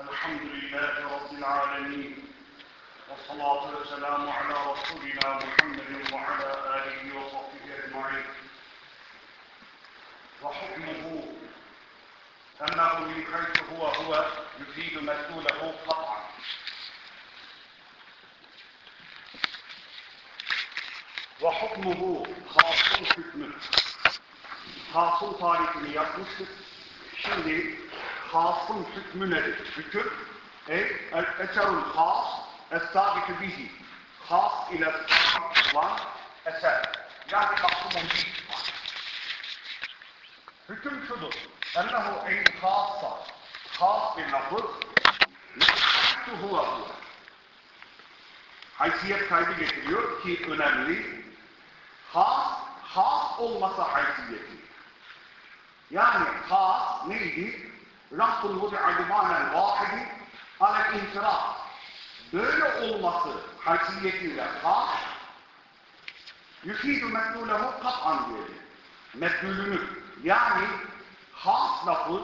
الحمد لله رب العالمين والصلاة والسلام على رسولنا محمد وعلى آله وصحبه أجمعين وحكمه أنه من حيث هو هو يفيد مدلوله قطعا وحكمه خاص hükmü. Hasıl tarifini yapmıştık. Şimdi hasın hükmü nedir? Hüküm, ey el-eserul has, es-sabitü bihi. Has ile sabit olan eser. Yani maksumun. Hüküm şudur. Ennehu en hassa. Has bir lafız. Nefsu huve huve. Haysiyet kaydı getiriyor ki önemli. Has, has olmasa haysiyeti. Yani has neydi? Rabbul vudi'a limanen vahidi alel intiraf. Böyle olması haysiyetiyle has yufidu medlulehu kat'an diyor. Medlulünü yani has lafız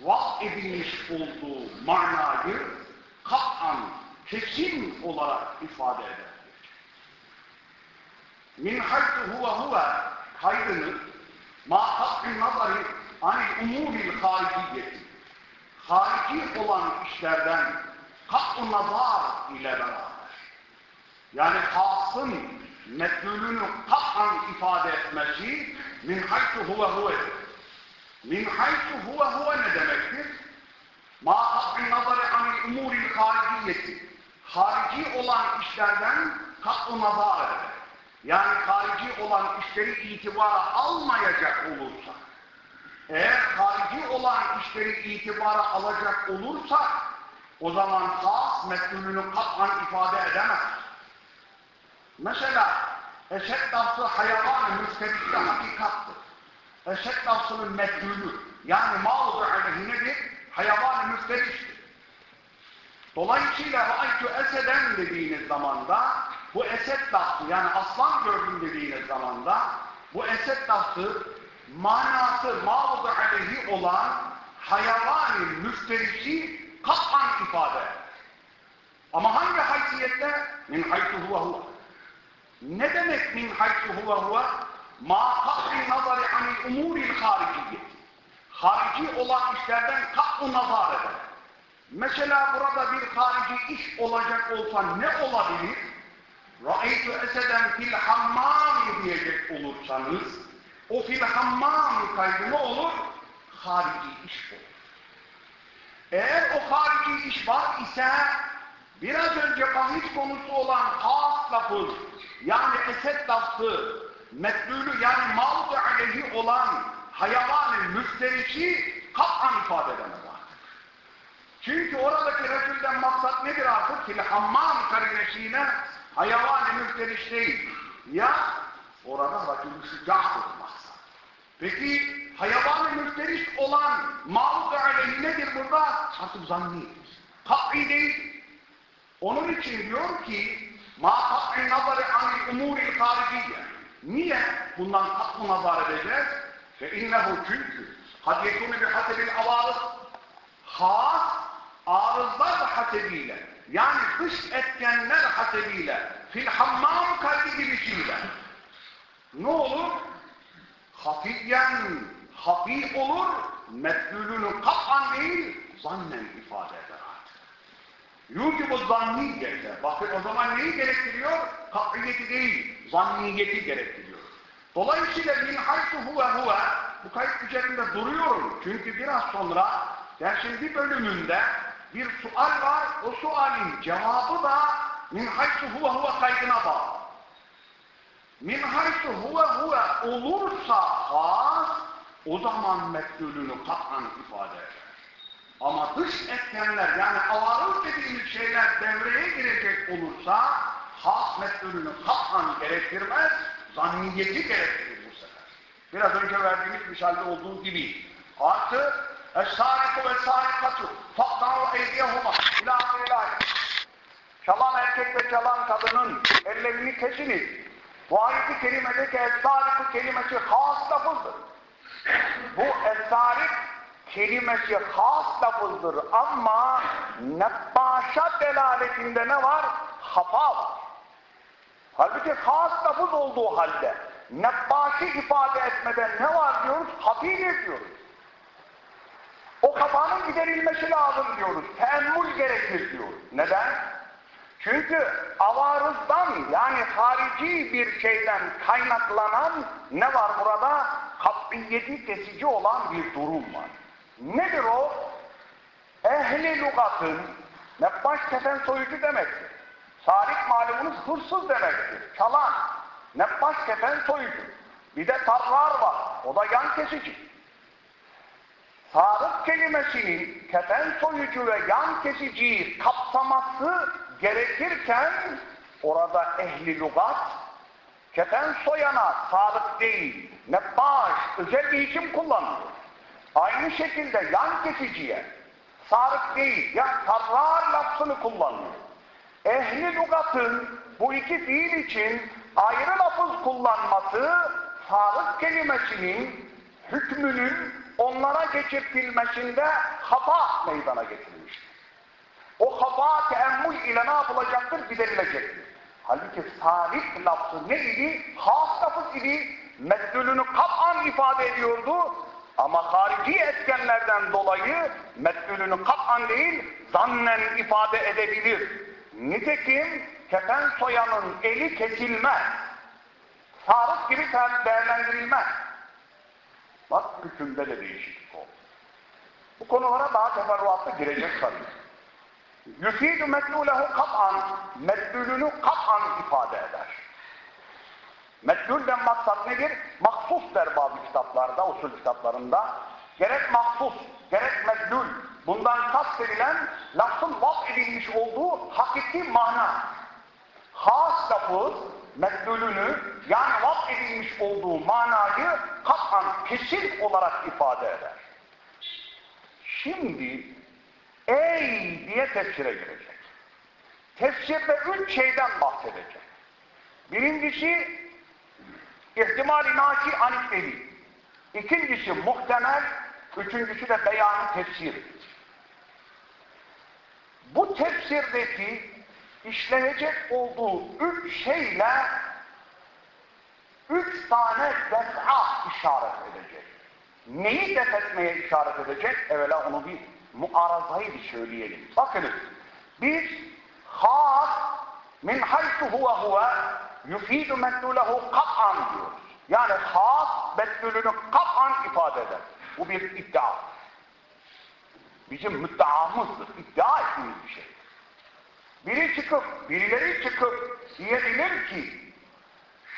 vaz edilmiş olduğu manayı kat'an kesin olarak ifade eder. Min haythu huve huve kaydını ma kat'in nazari anil umumil hariciyeti harici olan işlerden kat'u nazar ile beraber yani hasın metlulünü kat'an ifade etmesi min haythu huve huve min haythu huve huve ne demektir? Ma kat'in nazari anil umuril hariciyeti harici olan işlerden kat'u nazar eder. Yani harici olan işleri itibara almayacak olursa, eğer harici olan işleri itibara alacak olursa, o zaman has metlulünü kat'an ifade edemez. Mesela, eşek lafzı hayvan-ı müstebikte hakikattır. Eşek lafzının metlulü, yani mal-ı aleyhinedir, hayvan-ı müstebiktir. Dolayısıyla ra'aytu eseden dediğiniz zamanda bu esed lafzı yani aslan gördüm dediğiniz zamanda bu esed lafzı manası mağdur aleyhi olan hayvani müsterisi kat'an ifade. Ama hangi haysiyette? Min haythu huve huve. Ne demek min haythu huve huve? Ma kat'i nazari anil umuril hariciyeti. Harici olan işlerden kat'u nazar eder. Mesela burada bir harici iş olacak olsa ne olabilir? Ra'eytu eseden fil hammami diyecek olursanız o fil hammami kaydı ne olur? Harici iş olur. Eğer o harici iş var ise biraz önce bahis konusu olan has lafız yani esed lafzı metlülü yani mal aleyhi olan hayvanın müsterişi kat'an ifade edemez artık. Çünkü oradaki Resul'den maksat nedir artık? Fil hammam karinesiyle hayvan-ı müfteriş değil. Ya orada Resulü sıcaktır maksat. Peki hayvan-ı müfteriş olan mağlup aleyhi nedir burada? Artık zannidir. Kat'i değil. Onun için diyor ki ma kat'i nazarı anil umuril hariciye. Niye bundan kat'ı nazar edeceğiz? Fe innehu çünkü kad yekûnü bihasebil avarız has arızlar hasebiyle yani dış etkenler hasebiyle fil hammam kalbi girişiyle ne olur? Hafiyen hafi olur metlülünü kat'an değil zannen ifade eder artık. Yucubu zanniyete. Bakın o zaman neyi gerektiriyor? Kat'iyeti değil, zanniyeti gerektiriyor. Dolayısıyla min haytu huve huve bu kayıt üzerinde duruyorum. Çünkü biraz sonra dersin bir bölümünde bir sual var. O sualin cevabı da min haytu huve huve kaydına bağlı. Min haytu huve huve olursa has o zaman mektulünü kat'an ifade eder. Ama dış etkenler yani avarız dediğimiz şeyler devreye girecek olursa has mektulünü kat'an gerektirmez, zanniyeti gerektirir bu sefer. Biraz önce verdiğimiz misalde olduğu gibi. Artı Es-sâriku ve sârikatu faktâhu eydiyehuma ilâ ilâhi. Çalan erkek ve çalan kadının ellerini kesiniz. Bu ayet-i kerimedeki es-sâriku kelimesi has lafızdır. Bu es-sârik kelimesi has lafızdır ama nebbaşa delaletinde ne var? Hafa var. Halbuki has lafız olduğu halde nebbaşı ifade etmeden ne var diyoruz? Hafidir diyoruz. O kafanın giderilmesi lazım diyoruz. Teemmül gerekir diyoruz. Neden? Çünkü avarızdan yani harici bir şeyden kaynaklanan ne var burada? Kabbiyeti kesici olan bir durum var. Nedir o? Ehli lugatın nebbaş kefen soyucu demektir. Salik malumunuz hırsız demektir. Çalan. Nebbaş kefen soyucu. Bir de tarrar var. O da yan kesici. Sarık kelimesinin kefen soyucu ve yan kesiciyi kapsaması gerekirken orada ehli lugat kefen soyana sarık değil, nebbaş özel bir isim kullanıyor. Aynı şekilde yan kesiciye sarık değil, yani tarrar lafzını kullanıyor. Ehli lugatın bu iki fiil için ayrı lafız kullanması sarık kelimesinin hükmünün onlara geçirtilmesinde hata meydana getirmiştir. O hata teemmül ile ne yapılacaktır? Giderilecektir. Halbuki salih lafzı neydi? Has lafız idi. Meddülünü kat'an ifade ediyordu. Ama harici etkenlerden dolayı meddülünü kat'an değil, zannen ifade edebilir. Nitekim kefen soyanın eli kesilmez. Sarık gibi değerlendirilmez. Bak hükümde de değişiklik oldu. Bu konulara daha teferruatlı girecek tabii. Yüfidü medlulehu kat'an, medlülünü kat'an ifade eder. Medlülden maksat nedir? Mahsus der bazı kitaplarda, usul kitaplarında. Gerek mahsus, gerek medlül, bundan kastedilen lafzın vak edilmiş olduğu hakiki mana. Has lafız, medlülünü yani vak edilmiş olduğu manayı kat'an kesin olarak ifade eder. Şimdi ey diye tefsire girecek. Tefsirde üç şeyden bahsedecek. Birincisi ihtimali naşi anikleri. İkincisi muhtemel, üçüncüsü de beyanı tefsir. Bu tefsirdeki işlenecek olduğu üç şeyle üç tane defa işaret edecek. Neyi def etmeye işaret edecek? Evvela onu bir muarazayı bir söyleyelim. Bakınız, biz has min haythu huve huve yufidu medlulehu kat'an diyoruz. Yani has medlulünü kat'an ifade eder. Bu bir iddia. Bizim müddeamızdır. İddia ettiğimiz bir şey. Biri çıkıp, birileri çıkıp diyebilir ki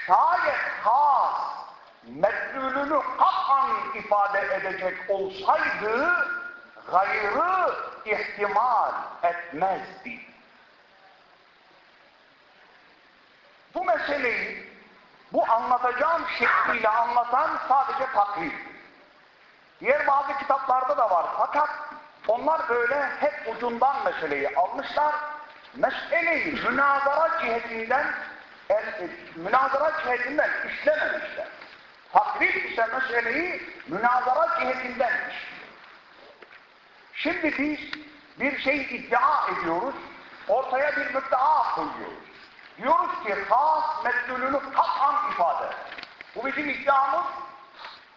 şayet has medlulünü kat'an ifade edecek olsaydı gayrı ihtimal etmezdi. Bu meseleyi bu anlatacağım şekliyle anlatan sadece takrir. Diğer bazı kitaplarda da var. Fakat onlar böyle hep ucundan meseleyi almışlar. Meseleyi münazara cihetinden münazara cihetinden işlememişler. Takrir ise meseleyi münazara cihetinden işliyor. Şimdi biz bir şey iddia ediyoruz, ortaya bir müddaa koyuyoruz. Diyoruz ki has meddülünü kat'an ifade. Bu bizim iddiamız.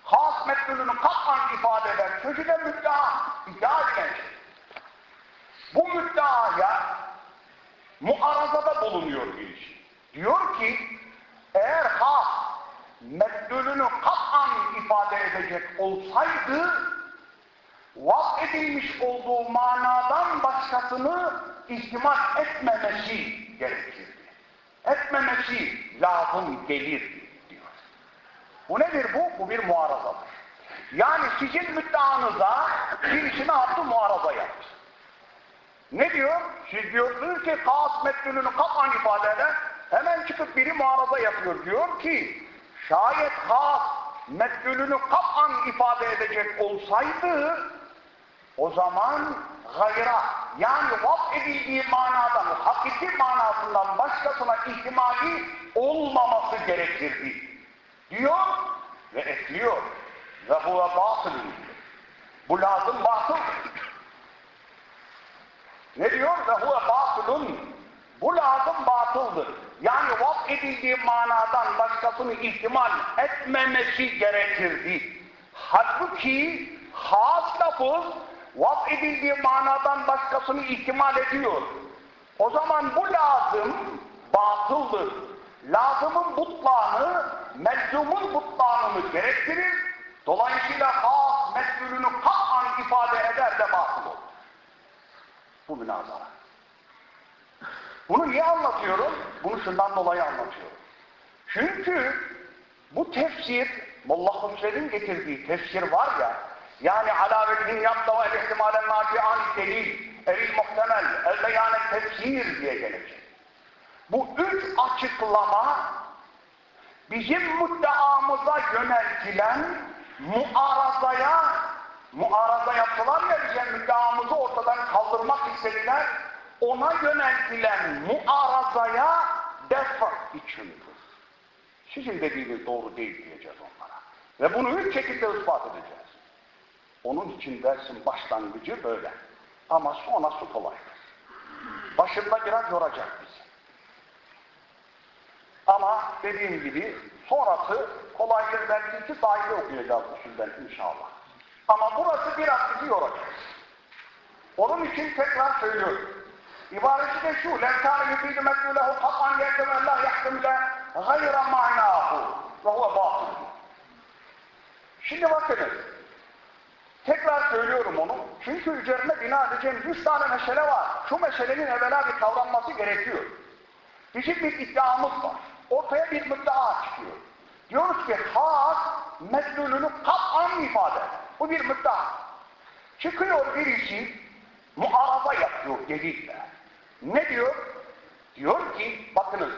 Has meddülünü kat'an ifade eder. Sözü de müddaa, iddia edilen şey. Bu müddaaya muarazada bulunuyor birisi. Diyor ki eğer has meddülünü kat'an ifade edecek olsaydı vaz edilmiş olduğu manadan başkasını ihtimal etmemesi gerekirdi. Etmemesi lazım gelir diyor. Bu nedir bu? Bu bir muarazadır. Yani sizin müddeanıza birisi ne yaptı? Muaraza yaptı. Ne diyor? Siz diyorsunuz ki kas meddülünü kat'an ifade eder. Hemen çıkıp biri muaraza yapıyor. Diyor ki şayet kas meddülünü kat'an ifade edecek olsaydı o zaman gayra yani vab edildiği manadan, hakiki manasından başkasına ihtimali olmaması gerekirdi. Diyor ve ekliyor. Ve huve batıl Bu lazım batıl. Ne diyor? Ve huve batılun. Bu lazım batıldır. Yani vak edildiği manadan başkasını ihtimal etmemesi gerekirdi. Halbuki has lafız vak edildiği manadan başkasını ihtimal ediyor. O zaman bu lazım batıldır. Lazımın butlanı, meczumun butlanını gerektirir. Dolayısıyla has mesulünü kat'an ifade eder de batıl olur. Bu münazara. Bunu niye anlatıyorum? Bunu şundan dolayı anlatıyorum. Çünkü bu tefsir, Molla Hüsrev'in getirdiği tefsir var ya, yani alaveddin yapta ve ihtimalen nafi'an delil, eril muhtemel, el beyanet tefsir diye gelecek. Bu üç açıklama bizim müddeamıza yöneltilen muarazaya muaraza yaptılar ya bize müddeamızı ortadan kaldırmak istediler ona yöneltilen muarazaya defa içindir. Sizin dediğiniz doğru değil diyeceğiz onlara. Ve bunu üç şekilde ispat edeceğiz. Onun için dersin başlangıcı böyle. Ama sonrası kolaydır. Başında biraz yoracak bizi. Ama dediğim gibi sonrası kolaydır belki ki dahili okuyacağız usulden inşallah. Ama burası biraz bizi yoracak. Onun için tekrar söylüyorum. İbaresi de şu, لَنْكَانَ يُفِيدُ مَدْلُولَهُ قَطْعًا يَلْتَمَ اللّٰهِ يَحْكُمْ لَا غَيْرَ مَعْنَاهُ وَهُوَ بَاطِلٌ Şimdi bakınız, tekrar söylüyorum onu, çünkü üzerine bina edeceğim 100 tane mesele var. Şu meselenin evvela bir kavranması gerekiyor. Bizim bir iddiamız var. Ortaya bir müddea çıkıyor. Diyoruz ki has medlulünü kat'an ifade. Bu bir müddea. Çıkıyor birisi muaraba yapıyor delille. Ne diyor? Diyor ki bakınız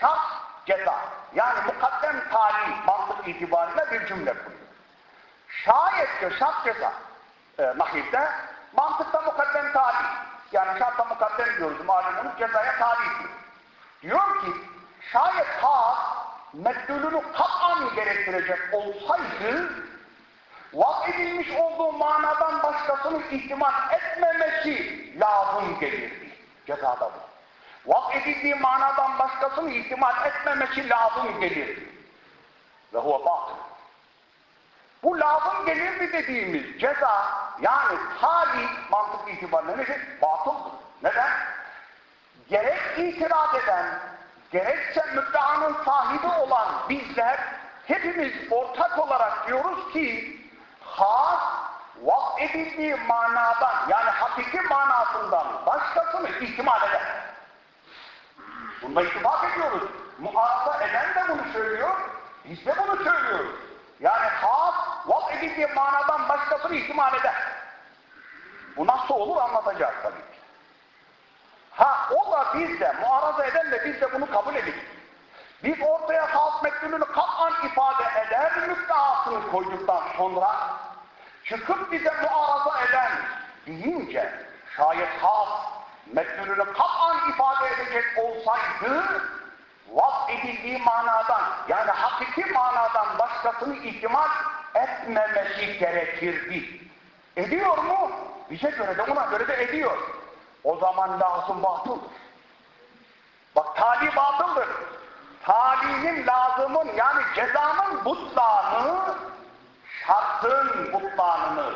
şart ceza yani mukaddem tali mantık itibariyle bir cümle kuruyor. Şayet diyor şart ceza e, nahilde mantıkta mukaddem tali yani şartta mukaddem diyoruz malumunuz cezaya tali diyor. Diyor ki şayet has meddülünü kat'an gerektirecek olsaydı vak edilmiş olduğu manadan başkasını ihtimal etmemesi lazım gelirdi. Cezada bu. Vak edildiği manadan başkasını ihtimal etmemesi lazım gelirdi. Ve huve batıl. Bu lazım gelirdi dediğimiz ceza yani tali mantık itibariyle nedir? Batıldır. Neden? Gerek itiraz eden, gerekse müddeanın sahibi olan bizler hepimiz ortak olarak diyoruz ki has vak edildiği manadan yani hakiki manasından başkasını ihtimal eder. Bunda ittifak ediyoruz. Muhafaza eden de bunu söylüyor, biz de bunu söylüyoruz. Yani has vak edildiği manadan başkasını ihtimal eder. Bu nasıl olur anlatacağız tabii ki. Ha o da biz de, muaraza eden de biz de bunu kabul edelim. Biz ortaya has mektulünü kat'an ifade eder müddeasını koyduktan sonra çıkıp bize muaraza eden deyince şayet has mektulünü kat'an ifade edecek olsaydı vaz edildiği manadan yani hakiki manadan başkasını ihtimal etmemesi gerekirdi. Ediyor mu? Bize göre de ona göre de ediyor. O zaman lazım batıldır. Bak tali batıldır. Talinin lazımın yani cezanın butlanı şartın butlanını,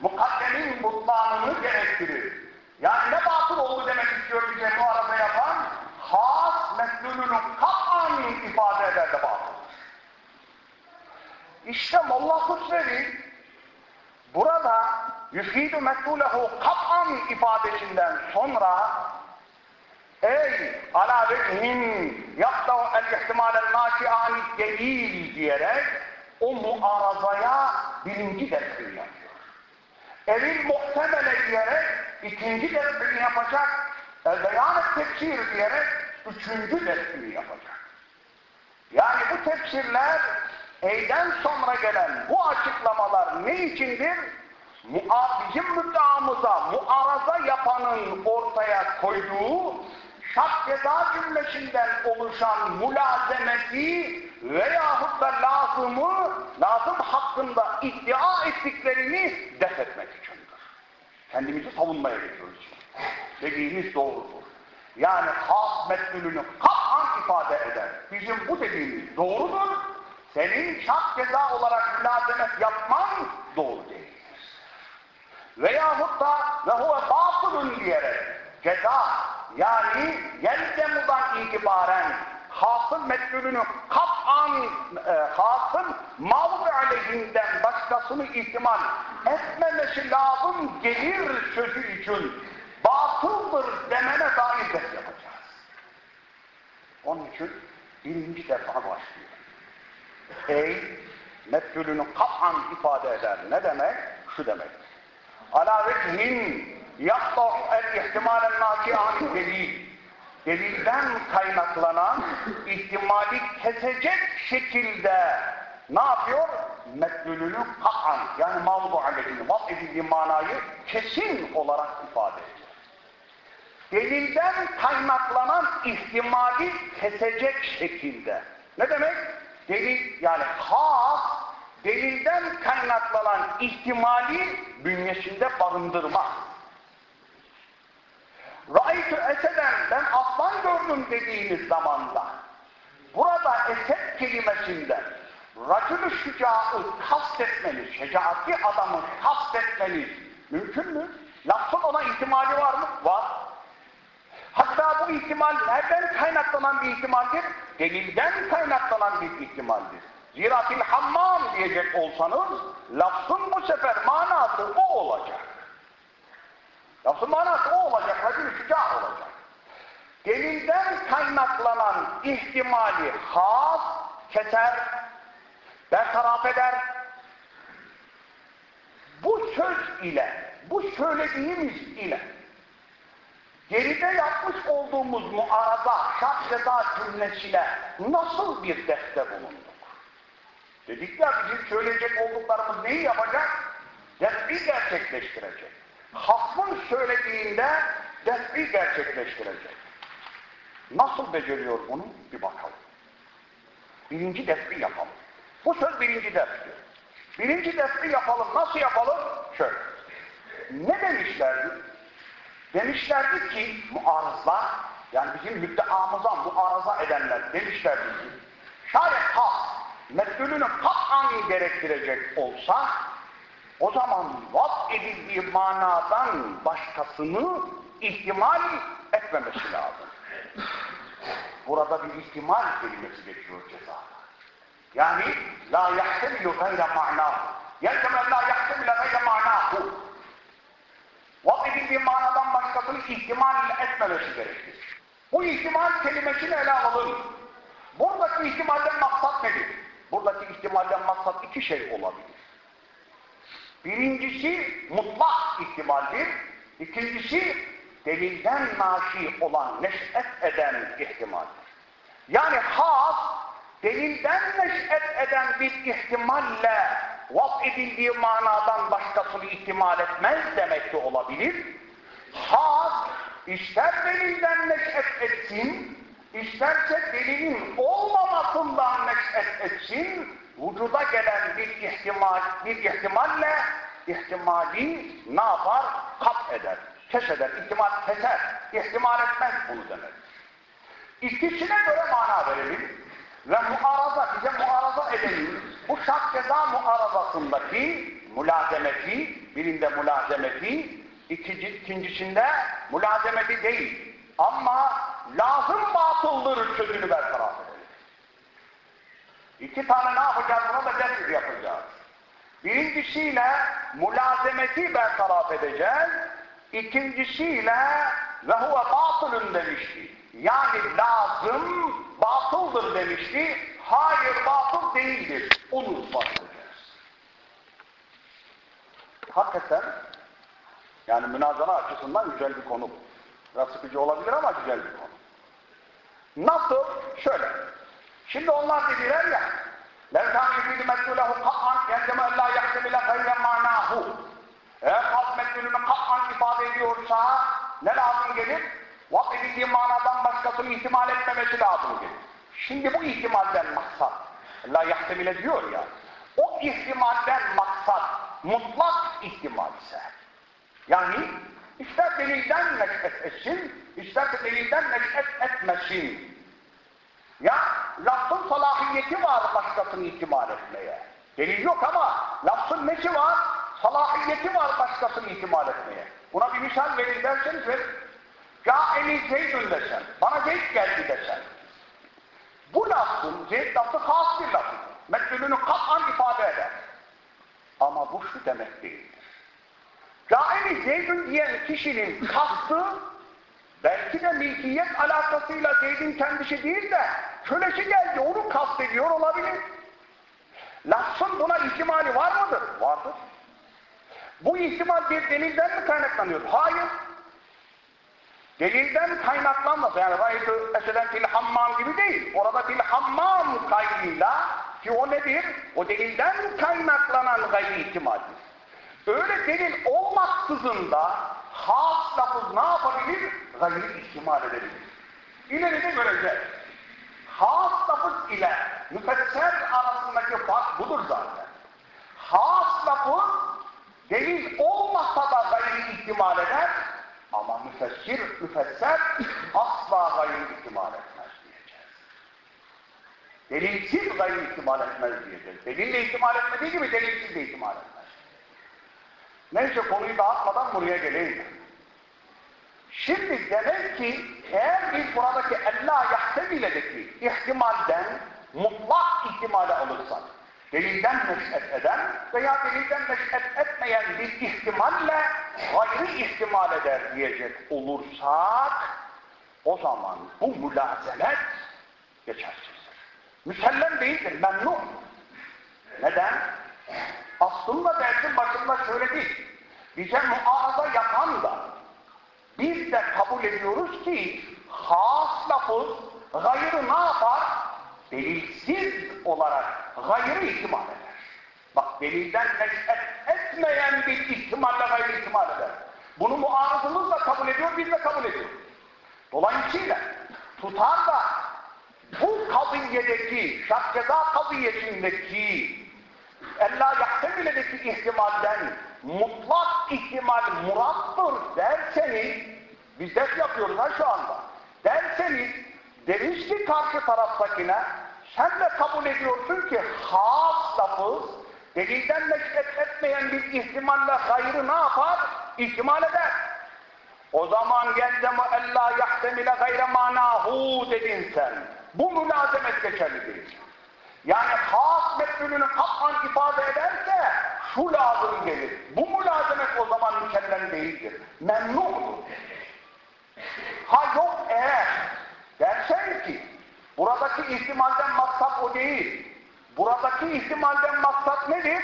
mukaddemin butlanını gerektirir. Yani ne batıl oldu demek istiyor bize bu arada yapan? Has meslulünü kat'an ifade eder de batıl. İşte Molla Hüsrevi burada yüfidü meslulehu kat'an ifadesinden sonra ey ala vehhin yaptahu el ihtimalen naşi'ani delil diyerek o muarazaya birinci dersini yapıyor. Evil muhtemele diyerek ikinci dersini yapacak. El beyan tefsir diyerek üçüncü dersini yapacak. Yani bu tefsirler eyden sonra gelen bu açıklamalar ne içindir? Bizim müddeamıza muaraza yapanın ortaya koyduğu şart ceza cümlesinden oluşan mülazemeti veyahut da lazımı, lazım hakkında iddia ettiklerini def etmek içindir. Kendimizi savunmaya getiriyoruz. Dediğimiz doğrudur. Yani has metnülünü kat'an ifade eder. Bizim bu dediğimiz doğrudur. Senin şart ceza olarak mülazemet yapman doğru değildir. Veyahut da ve huve batılun diyerek ceza yani yelzemudan itibaren hasıl metnülünü kat'an e, hasıl mağdur aleyhinden başkasını ihtimal etmemesi lazım gelir sözü için batıldır demene dair ders yapacağız. Onun için birinci defa başlıyor. Ey metnülünü kat'an ifade eder. Ne demek? Şu demek. Ala vecihin yakta'u el ihtimalen naki'an delil. Delilden kaynaklanan ihtimali kesecek şekilde ne yapıyor? Metnülünü kat'an yani mağlubu aleyhini vat edildiği manayı kesin olarak ifade ediyor. Delilden kaynaklanan ihtimali kesecek şekilde. Ne demek? Delil yani has delilden kaynaklanan ihtimali bünyesinde barındırma. Ra'ytü eseden ben aslan gördüm dediğiniz zamanda burada esed kelimesinden racülü şücaı kastetmeniz, şecaatli adamı kastetmeniz mümkün mü? Lafzın ona ihtimali var mı? Var. Hatta bu ihtimal nereden kaynaklanan bir ihtimaldir? Delilden kaynaklanan bir ihtimaldir. Zira fil hammam diyecek olsanız lafzın bu sefer manası o olacak. Lafzın manası o olacak, racül şüca olacak. Delilden kaynaklanan ihtimali has keser, bertaraf eder. Bu söz ile, bu söylediğimiz ile geride yapmış olduğumuz muarada, şart ceza cümlesiyle nasıl bir defte bulunduk? Dedik ya bizim söyleyecek olduklarımız neyi yapacak? Defi gerçekleştirecek. Hasmın söylediğinde defi gerçekleştirecek. Nasıl beceriyor bunu? Bir bakalım. Birinci defi yapalım. Bu söz birinci defi. Birinci defi yapalım. Nasıl yapalım? Şöyle. Ne demişlerdi? Demişlerdi ki muarızlar, yani bizim müddeamıza muarıza edenler demişlerdi ki, şayet has, metnülünü kat'an gerektirecek olsa, o zaman vat edildiği manadan başkasını ihtimal etmemesi lazım. Burada bir ihtimal kelimesi geçiyor ceza. Yani la yahtemilu gayre ma'nahu. Yelkemen la yahtemile gayre ma'nahu. Vat edildiği manadan başkasını ihtimal etmemesi gerekir. Bu ihtimal kelimesini ele alalım. Buradaki ihtimalden maksat nedir? Buradaki ihtimalden maksat iki şey olabilir. Birincisi mutlak ihtimaldir. İkincisi delilden naşi olan neş'et eden ihtimaldir. Yani has delilden neş'et eden bir ihtimalle vaf edildiği manadan başkasını ihtimal etmez demek de olabilir. Has ister delilden neş'et etsin, isterse delilin olmamasından neş'et etsin, vücuda gelen bir ihtimal, bir ihtimalle ihtimali ne yapar? Kat eder, keşeder, ihtimal keser, ihtimal etmez bunu demek. İkisine göre mana verelim ve muaraza, bize muaraza edelim. Bu şart ceza muarazasındaki mülazemeti, birinde mülazemeti, ikinci, ikincisinde mülazemeti değil. Ama lazım batıldır sözünü bertaraf edelim. İki tane ne yapacağız? Buna da ders yapacağız. Birincisiyle mülazemeti bertaraf edeceğiz. İkincisiyle ve huve batılın demişti. Yani lazım batıldır demişti. Hayır batıl değildir. Onu ispatleyeceğiz. Hakikaten yani münazara açısından güzel bir konu bu. Biraz sıkıcı olabilir ama güzel bir konu. Nasıl? Şöyle. Şimdi onlar dediler ya لَوْ كَانْ يُفِيدُ مَسْئُولَهُ قَطْعًا يَنْجَمَ اَلَّا يَحْتَمِلَ غَيْرَ مَعْنَاهُ Eğer kas metnülünü kat'an ifade ediyorsa ne lazım gelir? Vak edildiği manadan başkasını ihtimal etmemesi lazımdır. Şimdi bu ihtimalden maksat, la yahtemile diyor ya, o ihtimalden maksat mutlak ihtimal ise, yani ister delilden neşet etsin, ister de delilden neşet etmesin. Ya lafzın salahiyeti var başkasını ihtimal etmeye. Delil yok ama lafzın nesi var? Salahiyeti var başkasını ihtimal etmeye. Buna bir misal verin derseniz ver. Câeni Zeydün desen, bana Zeyd geldi desen. Bu lafzın, Zeyd lafzı has bir lafız. Mesulünü kat'an ifade eder. Ama bu şu demek değildir. Câeni Zeydün diyen kişinin kastı belki de milkiyet alakasıyla Zeyd'in kendisi değil de kölesi geldi onu kastediyor olabilir. Lafzın buna ihtimali var mıdır? Vardır. Bu ihtimal bir delilden mi kaynaklanıyor? Hayır. Delilden kaynaklanmaz. Yani raytı eseden fil hammam gibi değil. Orada fil hammam kaydıyla ki o nedir? O delilden kaynaklanan gayri ihtimaldir. Öyle delil olmaksızın da has lafız ne yapabilir? Gayri ihtimal edebilir. İleride göreceğiz. Has lafız ile müfesser arasındaki fark budur zaten. Has lafız delil olmasa da gayri ihtimal eder ama müfessir, müfesser asla gayri ihtimal etmez diyeceğiz. Delilsiz gayri ihtimal etmez diyeceğiz. Delille ihtimal etmediği gibi delilsiz de ihtimal etmez. Neyse konuyu dağıtmadan buraya geleyim. Şimdi demek ki eğer biz buradaki ella yahtemiledeki ihtimalden mutlak ihtimale alırsak, delilden neşet eden veya delilden neşet etmeyen bir ihtimalle gayri ihtimal eder diyecek olursak, o zaman bu mülazemet geçersizdir. Müsellem değildir, memnun. Neden? Aslında dersin başında şöyle değil. Bize muarada yapan da biz de kabul ediyoruz ki has lafız gayrı ne yapar? Delilsiz olarak gayrı ihtimal eder. Bak delilden neşet etmeyen bir ihtimalle gayrı ihtimal eder. Bunu muarızımız da kabul ediyor, biz de kabul ediyoruz. Dolayısıyla tutar da bu kadiyedeki, şakkeda kadiyesindeki ella yahtemiledeki ihtimalden mutlak ihtimal murattır derseniz biz ders yapıyoruz ha şu anda derseniz deriz ki karşı taraftakine sen de kabul ediyorsun ki has lafız delilden neşet etmeyen bir ihtimalle gayrı ne yapar? İhtimal eder. O zaman yelzemu ella yahtemile gayre manahu dedin sen. Bu mülazemet geçerli değil. Yani has metnünü kat'an ifade ederse şu lazım gelir. Bu mülazemet o zaman mükemmel değildir. Memnundur. Ha yok eğer dersen ki buradaki ihtimalden maksat o değil. Buradaki ihtimalden maksat nedir?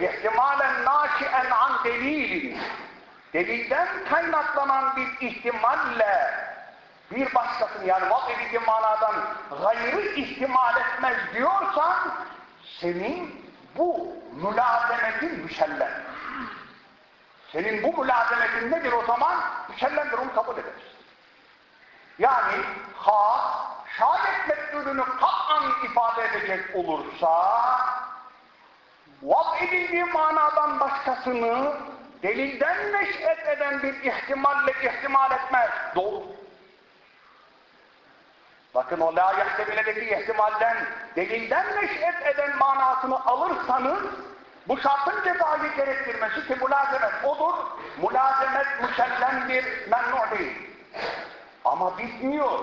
İhtimalen naşien an delilin. Delilden kaynaklanan bir ihtimalle bir başkasını yani vaz edici manadan gayrı ihtimal etmez diyorsan senin bu mülazemetin müşellem. Senin bu mülazemetin nedir o zaman? Müşellemdir onu kabul ederiz. Yani has, şahit metnülünü kat'an ifade edecek olursa vaz edildiği manadan başkasını delilden neş'et eden bir ihtimalle ihtimal etmez. Doğru. Bakın o la yahtebiledeki ihtimalden, delilden neş'et eden manasını alırsanız, bu şartın cezayı gerektirmesi ki mülazemet odur, mülazemet müsellemdir, memnu değil. Ama bitmiyor.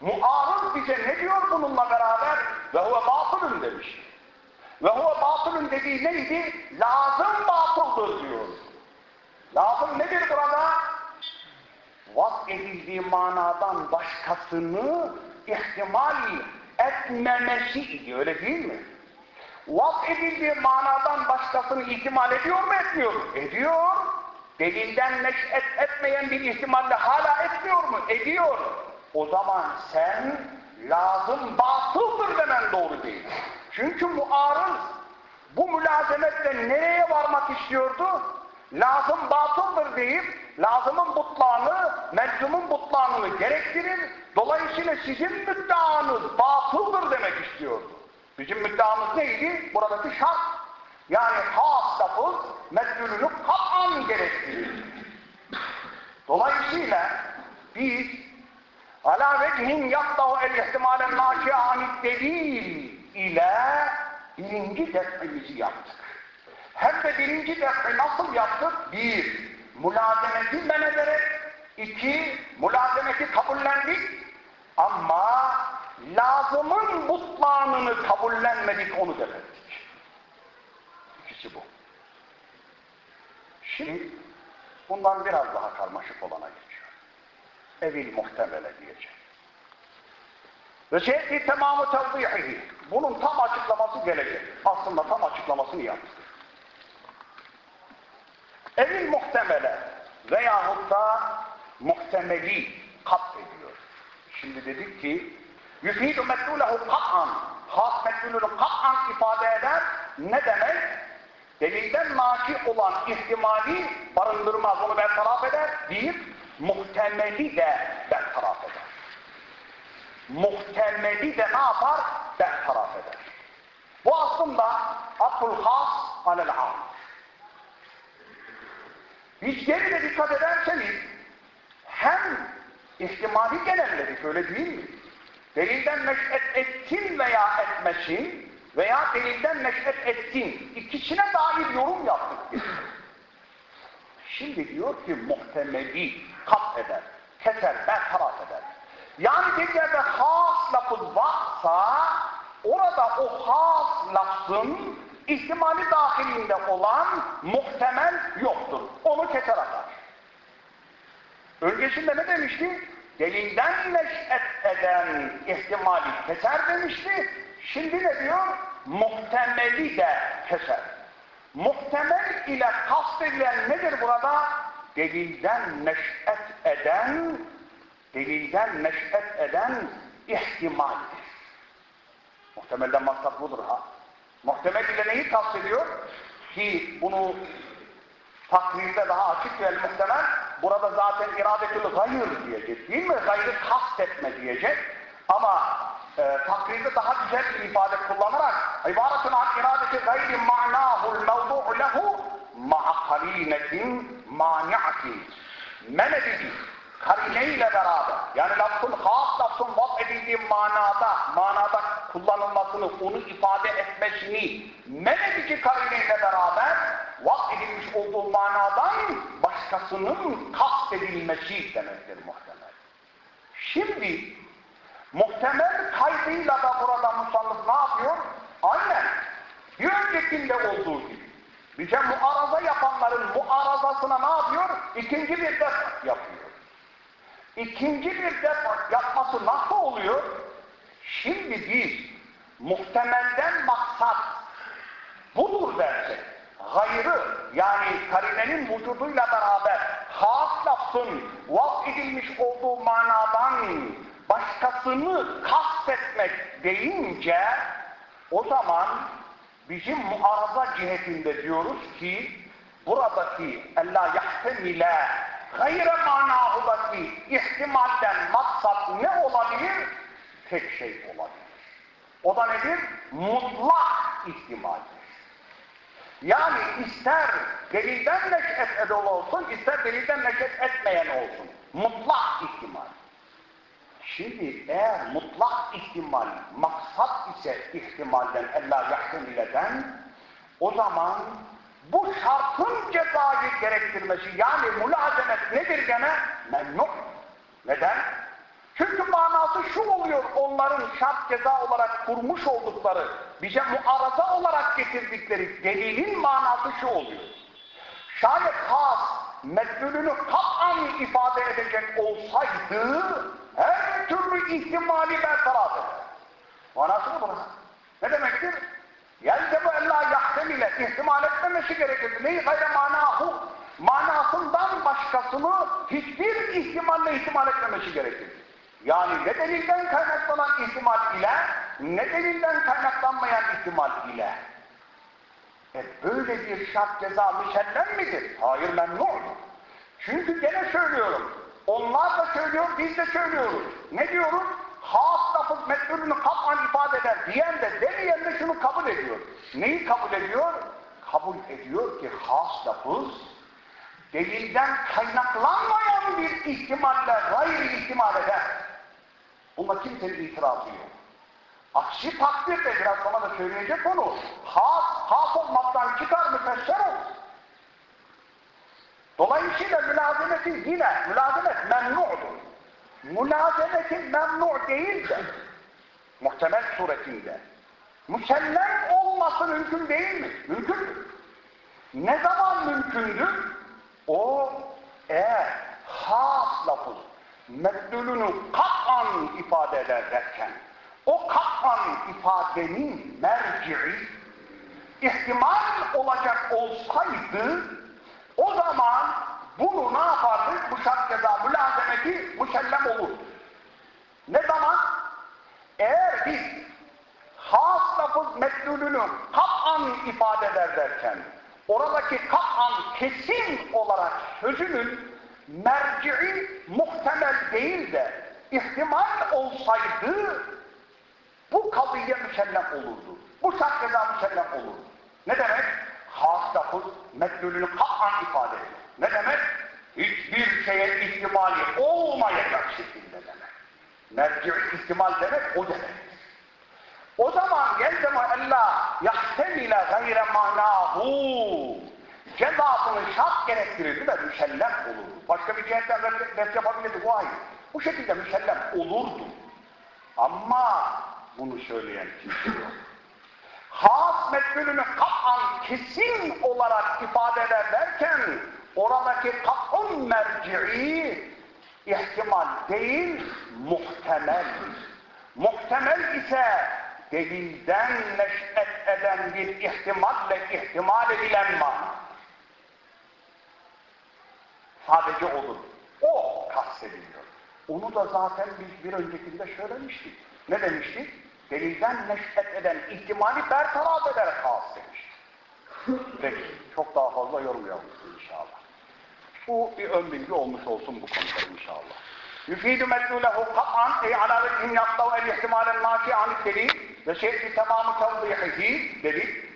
Muarız bize ne diyor bununla beraber? Ve huve batılın demiş. Ve huve batılın dediği neydi? Lazım batıldır diyor. Lazım nedir burada? Vaz edildiği manadan başkasını ihtimal etmemesi idi, öyle değil mi? Vaz edildiği manadan başkasını ihtimal ediyor mu etmiyor mu? Ediyor. Delilden neş'et etmeyen bir ihtimalle hala etmiyor mu? Ediyor. O zaman sen lazım batıldır demen doğru değil. Çünkü muarız bu mülazemetle nereye varmak istiyordu? Lazım batıldır deyip lazımın butlanı, meczumun butlanını gerektirir. Dolayısıyla sizin müddeanız batıldır demek istiyordu. Bizim müddeamız neydi? Buradaki şart. Yani has lafız medlülünü kat'an gerektirir. Dolayısıyla biz ala vecihin yaptahu el ihtimalen naşi'anit delil ile birinci defimizi yaptık. Hem de birinci defi nasıl yaptık? Bir, mülazemeti men ederek, iki, mülazemeti kabullendik ama lazımın butlanını kabullenmedik onu demedik. İkisi bu. Şimdi bundan biraz daha karmaşık olana geçiyor. Evil muhtemele diyecek. Ve şeyhi tamamı tevdihihi. Bunun tam açıklaması gelecek. Aslında tam açıklamasını yaptık. Evil muhtemele veyahut da muhtemeli kat ediyor. Şimdi dedik ki yüfidü medlulehu kat'an has medlulunu kat'an ifade eder ne demek? Delilden naşi olan ihtimali barındırmaz, onu bertaraf eder. Bir, muhtemeli de bertaraf eder. Muhtemeli de ne yapar? Bertaraf eder. Bu aslında atul has alel. Biz geride dikkat ederseniz hem ihtimali genelledik öyle değil mi? Delilden neş'et ettin veya etmesin veya delilden neş'et ettin ikisine dair yorum yaptık. Şimdi diyor ki muhtemeli kat eder, keser, bertaraf eder. Yani bir yerde has lafız varsa orada o has lafzın ihtimali dahilinde olan muhtemel yoktur. Onu keser atar. Öncesinde ne demişti? Delilden neş'et eden ihtimali keser demişti. Şimdi ne diyor? Muhtemeli de keser. Muhtemel ile kastedilen nedir burada? Delilden neş'et eden, delilden neş'et eden ihtimaldir. Muhtemelden maksat budur ha. Muhtemel ile neyi kastediyor? Ki bunu takdirde daha açık ve muhtemel burada zaten iradetül gayr diyecek değil mi? Gayrı kastetme diyecek. Ama e, takdirde daha güzel bir ifade kullanarak ibaretun an iradeti gayri ma'nahul mevdu'u lehu ma'a karinetin men edici karineyle beraber yani lafzın has lafzın vat edildiği manada manada kullanılmasını onu ifade etmesini men edici karineyle beraber vat edilmiş olduğu manadan başkasının kastedilmesi demektir muhtemel. Şimdi muhtemel kaydıyla da burada musannıf ne yapıyor? Aynen öncekinde olduğu gibi. Bize muaraza yapanların muarazasına ne yapıyor? İkinci bir def yapıyor. İkinci bir def yapması nasıl oluyor? Şimdi biz muhtemelden maksat budur dersek, gayrı yani karinenin vücuduyla beraber has lafzın vaz edilmiş olduğu manadan başkasını kastetmek deyince o zaman bizim muaraza cihetinde diyoruz ki buradaki ella yahtemile gayre manahudaki ihtimalden maksat ne olabilir? Tek şey olabilir. O da nedir? Mutlak ihtimaldir. Yani ister delilden neşet eden olsun, ister delilden neşet etmeyen olsun. Mutlak ihtimal. Şimdi eğer mutlak ihtimal, maksat ise ihtimalden, ella yahtemileden, o zaman bu şartın cezayı gerektirmesi, yani mülazemet nedir gene? Memnun. Neden? Çünkü manası şu oluyor, onların şart ceza olarak kurmuş oldukları, bize muaraza olarak getirdikleri delilin manası şu oluyor. Şayet has, medlülünü kat'an ifade edecek olsaydı, her türlü ihtimali bertaraf eder. Manası mı bunun? Ne demektir? Yelzebu ella yahtemile ihtimal etmemesi gerekir. Neyi gayre manahu? Manasından başkasını hiçbir ihtimalle ihtimal etmemesi gerekir. Yani ne delilden kaynaklanan ihtimal ile, ne delilden kaynaklanmayan ihtimal ile. E böyle bir şart ceza müşellem midir? Hayır memnun. Çünkü gene söylüyorum, Onlar da söylüyor, biz de söylüyoruz. Ne diyoruz? Has lafız metnulünü kat'an ifade eder diyen de demeyen de şunu kabul ediyor. Neyi kabul ediyor? Kabul ediyor ki has lafız delilden kaynaklanmayan bir ihtimalle gayri ihtimal eder. Bunda kimsenin itirazı yok. Aksi takdirde biraz sonra da söyleyecek onu. Has, has olmaktan çıkar müfesser olur. Dolayısıyla mülazemeti yine, mülazemet memnu'dur. Mülazemetin memnu değil de, muhtemel suretinde, müsellem olması mümkün değil mi? Mümkündür. Ne zaman mümkündür? O eğer has lafız meddülünü kat'an ifade eder derken o kat'an ifadenin merci'i ihtimal olacak olsaydı o zaman bunu ne yapardık? Bu şart ceza mülazemeti musellem olur. Ne zaman? Eğer biz has lafız meddülünü kat'an ifade eder derken oradaki kat'an kesin olarak sözünün merci'i muhtemel değil de ihtimal olsaydı bu kadıya müsellem olurdu. Bu şart ceza müsellem olurdu. Ne demek? Has lafız meddülünü kat'an ifade ediyor. Ne demek? Hiçbir şeye ihtimali olmayacak şekilde demek. Merci'i ihtimal demek o demek. O zaman yelzemu ella yahtemile gayre manahu cezasını şart gerektirirdi ve müşellem olurdu. Başka bir cihetten res yapabilirdi bu ayet. Bu şekilde müşellem olurdu. Ama bunu söyleyen kimse yok. Has metnülünü kat'an kesin olarak ifade eder derken oradaki kat'un merci'i ihtimal değil muhtemel. Muhtemel ise delilden neş'et eden bir ihtimalle ihtimal edilen mana. Sadece olur. O kastediliyor. Onu da zaten biz bir öncekinde söylemiştik. Ne demiştik? delilden neşet eden ihtimali bertaraf ederek has demiştir. Peki, çok daha fazla yormayalım inşallah. Bu bir ön bilgi olmuş olsun bu konuda inşallah. Yüfidü meslulehu kat'an ey ala vecihim yaktav el ihtimalen naki'anit delil ve şerhi tamamı tevdihihi delil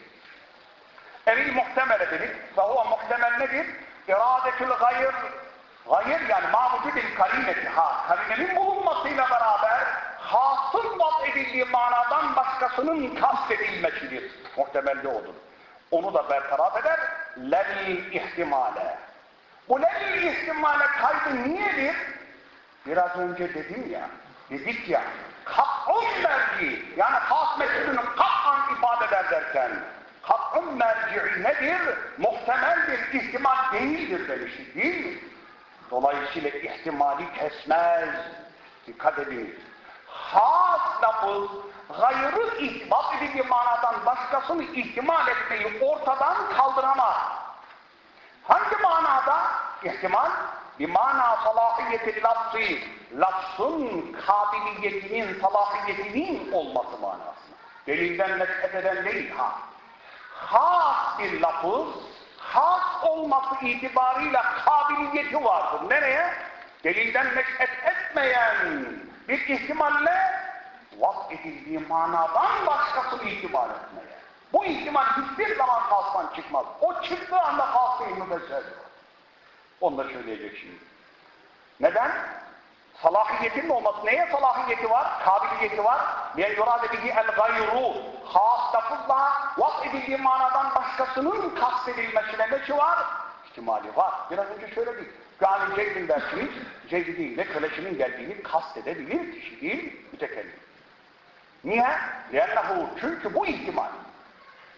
evil muhtemele dedik. Ve huve muhtemel nedir? İradetül gayr. Gayr yani mabudü bil karineti. Ha, karinenin bulunmasıyla beraber hasıl vat edildiği manadan başkasının kastedilmesidir. Muhtemelde odur. Onu da bertaraf eder. Lel ihtimale. Bu lel ihtimale kaydı niyedir? Biraz önce dedim ya, dedik ya, kat'un merci, yani has mesulünü kat'an ifade eder derken, kat'un merci nedir? Muhtemel bir ihtimal değildir demiştik değil mi? Dolayısıyla ihtimali kesmez. Dikkat edin. Has lafız, gayrı ihtimat edildiği manadan başkasını ihtimal etmeyi ortadan kaldıramaz. Hangi manada? İhtimal bir mana salahiyeti lafzı, lafzın kabiliyetinin, salahiyetinin olması manasına. Delilden nesbet eden değil ha. Has bir lafız, has olması itibarıyla kabiliyeti vardır. Nereye? Delilden nesbet etmeyen bir ihtimalle vaz edildiği manadan başkasını itibar etmeye. Bu ihtimal hiçbir zaman hastan çıkmaz. O çıktığı anda hasta müfesserdir. Onu da söyleyecek şimdi. Neden? Salahiyetin olması. Neye salahiyeti var? Kabiliyeti var. Yurad edildiği el gayru. Has lafızla vaz edildiği manadan başkasının kastedilmesine ne var? İhtimali var. Biraz önce söyledik. Yani Ceyd'in dersiniz, Ceyd'i değil de kölesinin geldiğini kastedebilir kişi değil, mütekellim. Niye? لِيَنَّهُ Çünkü bu ihtimal.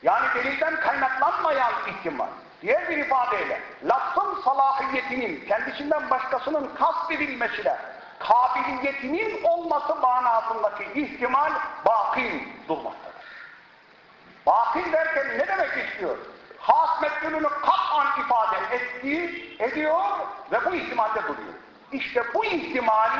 Yani delilden kaynaklanmayan ihtimal. Diğer bir ifadeyle, lafzın salahiyetinin kendisinden başkasının kastedilmesine, kabiliyetinin olması manasındaki ihtimal bakin durmaktadır. Bakin derken ne demek istiyor? Has metnülünü kat'an ifade ettiği, ediyor ve bu ihtimalde duruyor. İşte bu ihtimal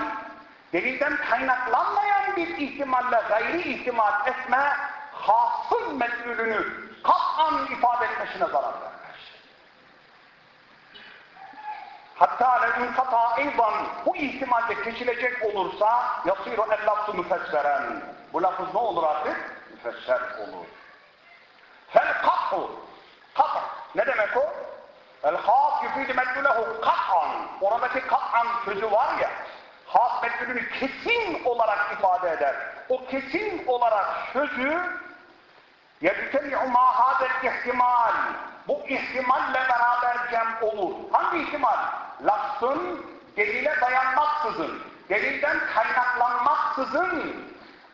delilden kaynaklanmayan bir ihtimalle gayri ihtimal etme hasın metnülünü kat'an ifade etmesine zarar vermez. Hatta le inkata aydan bu ihtimalle kesilecek olursa yasiru el lafzu müfesseren. Bu lafız ne olur artık? Müfesser olur. Fel kat'u. Kat. Ne demek o? El has yufidu medlulehu kat'an. Oradaki kat'an sözü var ya. Has medlulünü kesin olarak ifade eder. O kesin olarak sözü يَبْتَمِعُ مَا هَذَا ihtimal. Bu ihtimalle beraber cem olur. Hangi ihtimal? Lafzın delile dayanmaksızın, delilden kaynaklanmaksızın,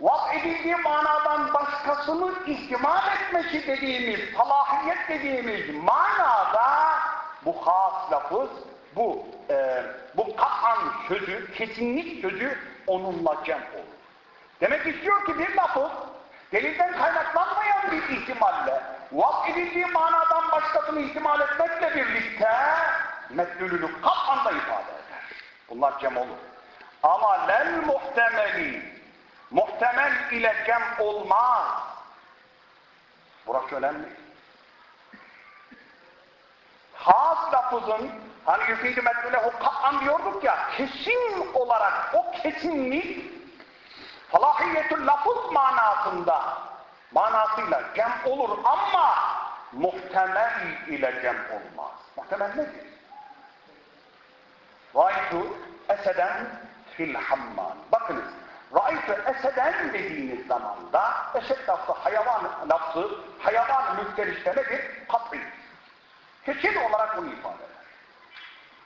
vaz edildiği manadan başkasını ihtimal etmesi dediğimiz, salahiyet dediğimiz manada bu has lafız, bu e, bu kat'an sözü, kesinlik sözü onunla cem olur. Demek istiyor ki bir lafız delilden kaynaklanmayan bir ihtimalle vaz edildiği manadan başkasını ihtimal etmekle birlikte meddülünü kat'an da ifade eder. Bunlar cem olur. Ama lel muhtemeli muhtemel ile cem olmaz. Burası önemli. Has lafızın hani yüfidü meddülehu kat'an diyorduk ya kesin olarak o kesinlik Salahiyetül lafız manasında manasıyla cem olur ama muhtemel ile cem olmaz. Muhtemel nedir? Raitu eseden fil hamman. Bakınız, raitu eseden dediğiniz zamanda esed lafzı hayvan lafzı hayvan müşterişte nedir? Kat'i. Kesin olarak bunu ifade eder.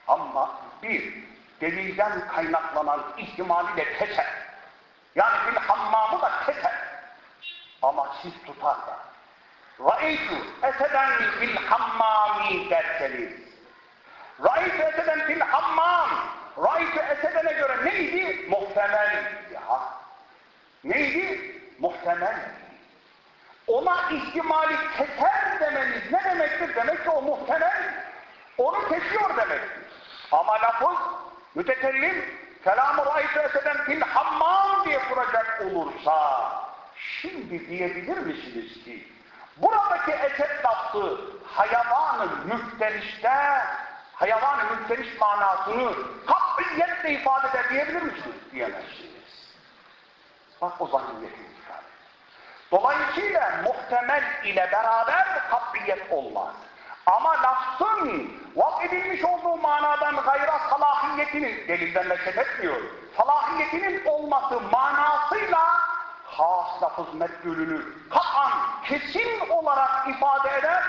Ama bir, delilden kaynaklanan ihtimali de keser. Yani fil hammamı da keser. Ama siz tutar da. Ra'eytu eseden fil hammami derseniz. Ra'eytu eseden fil hammam. Ra'eytu esedene göre neydi? Muhtemel. Neydi? Muhtemel. Ona ihtimali keser demeniz ne demektir? Demek ki o muhtemel. Onu kesiyor demektir. Ama lafız mütekellim kelam-ı ra'ytu eseden fil hammam diye kuracak olursa şimdi diyebilir misiniz ki buradaki esed lafzı hayvanı müfterişte hayvanı müfteriş manasını kat'iyetle ifade eder diyebilir misiniz? Diyemezsiniz. Bak o zahiriyetin ifade. Dolayısıyla muhtemel ile beraber kat'iyet olmaz. Ama lafzın vak edilmiş olduğu manadan gayra salahiyetinin, delilden neşet etmiyor, salahiyetinin olması manasıyla has lafız meddülünü katan kesin olarak ifade eder,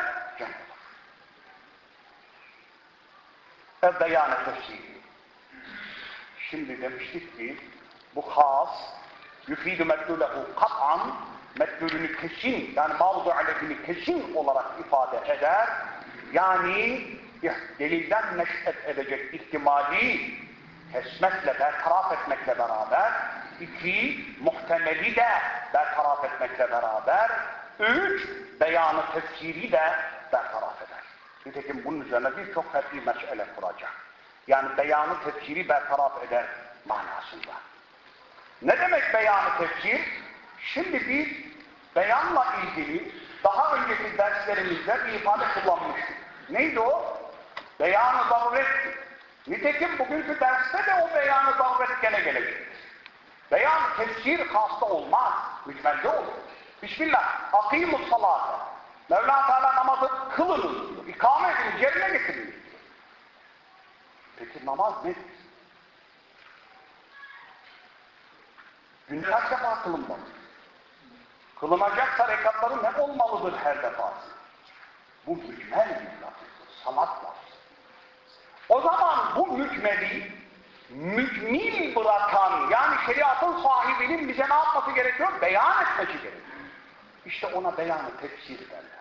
cennet tefsiri. Şimdi demiştik ki bu has yufidu meddülehu kat'an meddülünü kesin yani mağdu aleyhini kesin olarak ifade eder yani delilden neşet edecek ihtimali kesmekle, bertaraf etmekle beraber, iki, muhtemeli de bertaraf etmekle beraber, üç, beyanı tefsiri de bertaraf eder. Nitekim bunun üzerine birçok ferdi mesele kuracak. Yani beyanı tefsiri bertaraf eder manasında. Ne demek beyanı tefsir? Şimdi biz beyanla ilgili daha önceki derslerimizde bir ifade kullanmıştık. Neydi o? Beyanı zaruret. Nitekim bugünkü derste de o beyanı zaruret gene gelecek. Beyan tefsir hasta olmaz. Mücmelde olur. Bismillah. Akimus salata. Mevla Teala namazı kılınız diyor. İkame edin, yerine getirin. Peki namaz nedir? Günde kaç defa kılınmalı? Kılınacaksa rekatları ne olmalıdır her defası? Bu mücmel bir lafızdır, salat lafızı. O zaman bu mücmeli mükmil bırakan, yani şeriatın sahibinin bize ne yapması gerekiyor? Beyan etmesi gerekiyor. İşte ona beyanı tefsir derler.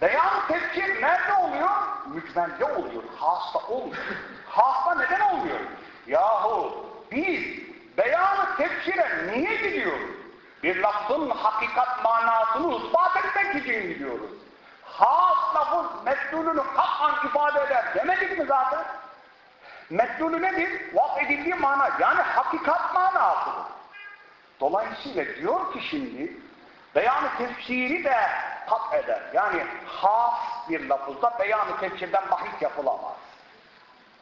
Beyan tefsir nerede oluyor? Mücmelde oluyor, hasta olmuyor. Hasta neden olmuyor? Yahu biz beyanı tefsire niye gidiyoruz? Bir lafzın hakikat manasını ispat etmek için gidiyoruz. Has lafız meddulünü kat'an ifade eder demedik mi zaten? Meddulü nedir? Vaf edildiği mana yani hakikat manasıdır. Dolayısıyla diyor ki şimdi beyanı tefsiri de kat eder. Yani has bir lafızda beyanı tefsirden bahis yapılamaz.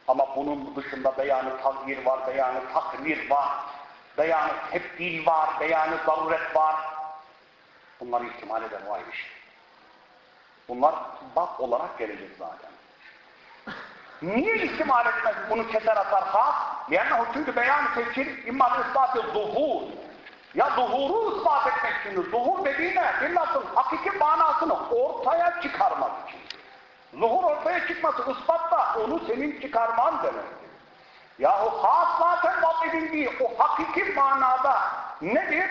Ama bunun dışında beyanı tagir var, beyanı takrir var, beyanı tebdil var, beyanı zaruret var. Bunları ihtimal eder o ayrı şey. Bunlar bak olarak gelecek zaten. Niye ihtimal etmez bunu keser atar ha? Yani çünkü beyan tefsir imma ispatı zuhur. Ya zuhuru ispat etmek için. Zuhur dediği ne? Bir lafın hakiki manasını ortaya çıkarmak için. Zuhur ortaya çıkması ispatta onu senin çıkarman demektir. Yahu has zaten vakfedildiği o hakiki manada nedir?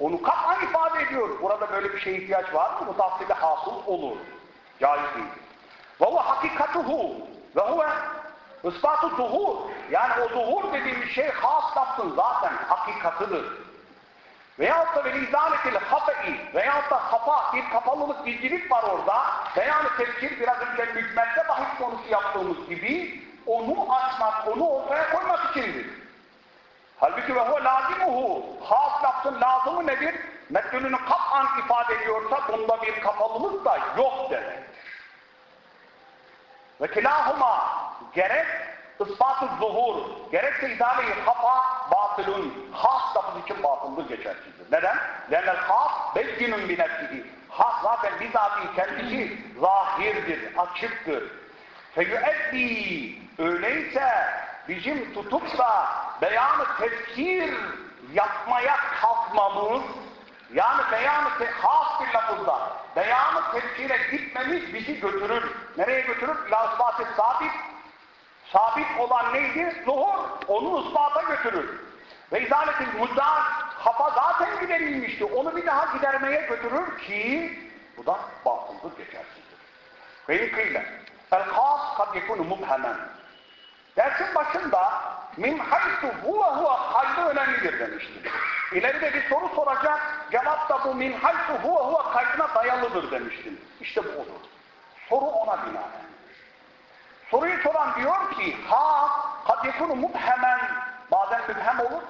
Onu kat'a ifade ediyor. Burada böyle bir şeye ihtiyaç var mı? Bu tafsili hasıl olur. Caiz değil. Ve huve hakikatuhu ve huve ispatı zuhur. Yani o zuhur dediğimiz şey has lafzın zaten hakikatıdır. Veyahut da velizaletil hafei veyahut da kafa, bir kapalılık, bilgilik var orada. Beyan-ı tefsir biraz önce mücmelde bahis konusu yaptığımız gibi onu açmak, onu ortaya koymak içindir. Halbuki ve huve lazimuhu. Has lafzın lazımı nedir? Metnünü kap'an ifade ediyorsa bunda bir kapalılık da yok demektir. Ve kilahuma gerek ispatı zuhur, gerekse idare-i hafa batılın, has lafız için batıldır geçersizdir. Neden? Lennel has bezginun binefsihi. Has zaten bizatihi kendisi zahirdir, açıktır. Feyüeddi öyleyse bizim tutup da beyanı tefsir yapmaya kalkmamız yani beyanı has bir lafızda beyanı tefsire gitmemiz bizi götürür. Nereye götürür? İspat sabit. Sabit olan neydi? Zuhur. Onu ispata götürür. Ve izaletil muzdar hafa zaten giderilmişti. Onu bir daha gidermeye götürür ki bu da batıldır, geçersizdir. Ve inkıyle el has kad yekunu mubhemen Dersin başında min haytu huve huve kaydı önemlidir demiştim. İleride bir soru soracak, cevap da bu min haytu huve huve kaydına dayalıdır demiştim. İşte bu odur. Soru ona binaen. Soruyu soran diyor ki, ha kad yekunu mubhemen, bazen mübhem olur.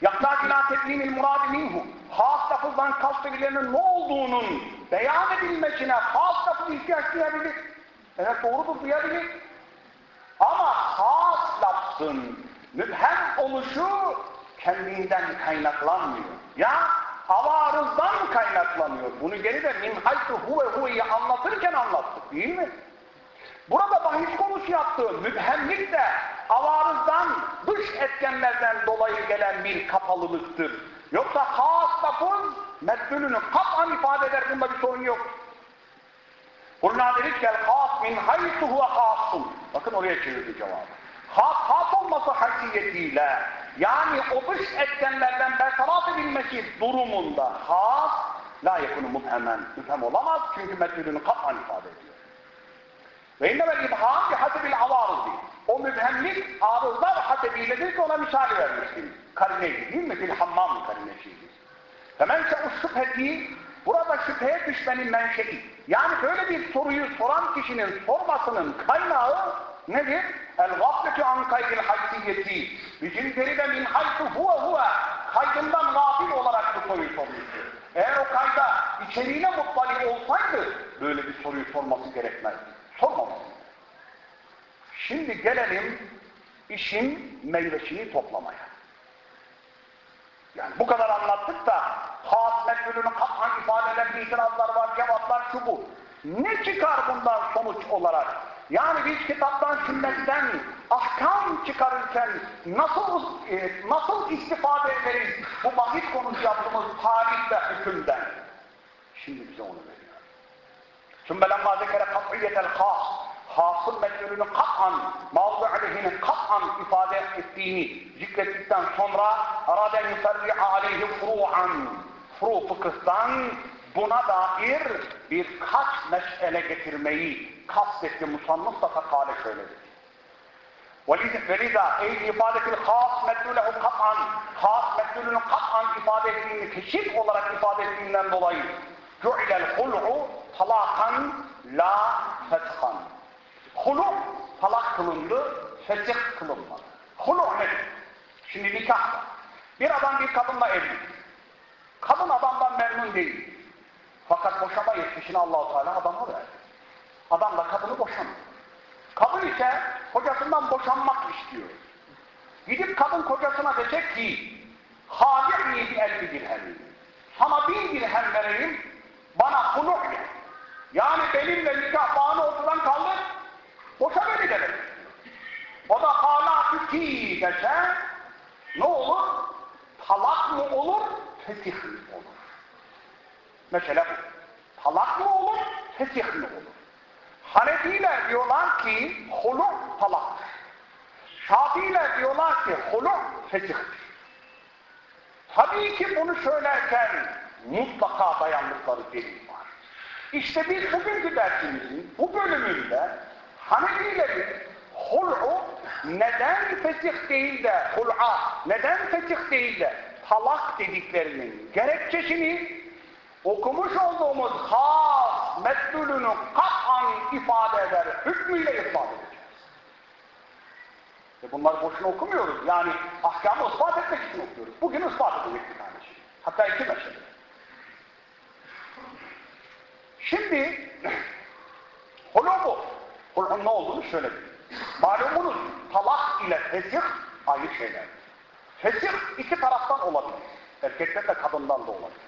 Yaktâ ilâ teklimil murâdi minhu. Has lafızdan kastedilenin ne olduğunun beyan edilmesine has lafız ihtiyaç duyabilir. Evet doğrudur duyabilir. Ama has lafzın mübhem oluşu kendinden kaynaklanmıyor. Ya avarızdan kaynaklanıyor. Bunu geri de min haythu huve huve'yi anlatırken anlattık değil mi? Burada bahis konusu yaptığı mübhemlik de avarızdan, dış etkenlerden dolayı gelen bir kapalılıktır. Yoksa has lafız metnünü kat'an ifade eder. Bunda bir sorun yok. Kurna dedik ki has min haythu huve hasun. Bakın oraya çevirdi cevabı. Has, has olması haysiyetiyle yani o dış etkenlerden bertaraf edilmesi durumunda has la yakunu mubhemen. Mübhem olamaz çünkü metnünü kat'an ifade ediyor. Ve innemel ibham bi hasebil. O mübhemlik arızlar hasebiyledir ki ona misal vermiştim. Karineydi değil mi? Fil hammam karinesiydi. Hemen o şüpheti burada şüpheye düşmenin menşei. Yani böyle bir soruyu soran kişinin sormasının kaynağı nedir? El gafletu an kaydil haysiyeti. Bizim deride min haytu huve huve kaydından gafil olarak bu soruyu sormuştur. Eğer o kayda içeriğine muttali olsaydı böyle bir soruyu sorması gerekmezdi. Sormaması. Şimdi gelelim işin meyvesini toplamaya. Yani bu kadar anlattık da has mesulünü kat'an ifade eden itirazlar var, cevaplar şu bu. Ne çıkar bundan sonuç olarak? Yani biz kitaptan, sünnetten ahkam çıkarırken nasıl e, nasıl istifade ederiz bu bahis konusu yaptığımız tarih ve hükümden? Şimdi bize onu veriyor. ثُمَّ لَمَّا ذَكَرَ قَطْعِيَّةَ الْخَاص Hasıl mesulünü kat'an, mağdur aleyhinin kat'an ifade ettiğini zikrettikten sonra araden yuferri'a aleyhi furu'an furu fıkıhtan buna dair birkaç mesele getirmeyi kastetti musannıf da fakale şöyledir. Velida ey ifadetil has metlulehu kat'an has metlulünü kat'an ifade ettiğini kesin olarak ifade ettiğinden dolayı cu'ilel hul'u talakan la fethan Hulu talak kılındı, fesih kılınmadı. Hulu nedir? Şimdi nikah. Bir adam bir kadınla evli. Kadın adamdan memnun değil. Fakat boşama yetkisini allah Teala adama verdi. Adam da kadını boşamıyor. Kadın ise kocasından boşanmak istiyor. Gidip kadın kocasına diyecek ki Hâli bir elbi dirhemi. Sana bin dirhem vereyim, bana huluk ver. Yani benimle nikah bağını ortadan kaldır, boşa beni demek. O da hala tüki dese ne olur? Talak mı olur, fesih mi olur? Mesela bu. Talak mı olur, fesih mi olur? Hanefiler diyorlar ki huluk talaktır. Şafiiler diyorlar ki huluk fesihtir. Tabii ki bunu söylerken mutlaka dayandıkları delil var. İşte biz bugünkü dersimizin bu bölümünde Hanefilerin hul'u neden fesih değil de hul'a, neden fesih değil de talak dediklerinin gerekçesini okumuş olduğumuz has metlulünü kat'an ifade eder, hükmüyle ifade edeceğiz. E bunları boşuna okumuyoruz. Yani ahkamı ispat etmek için okuyoruz. Bugün ispat edecek bir tane şey. Hatta iki mesele. Şimdi hulu bu. Hulun ne olduğunu söyledim. Malumunuz talak ile fesih ayrı şeyler. Fesih iki taraftan olabilir. Erkekten de kadından da olabilir.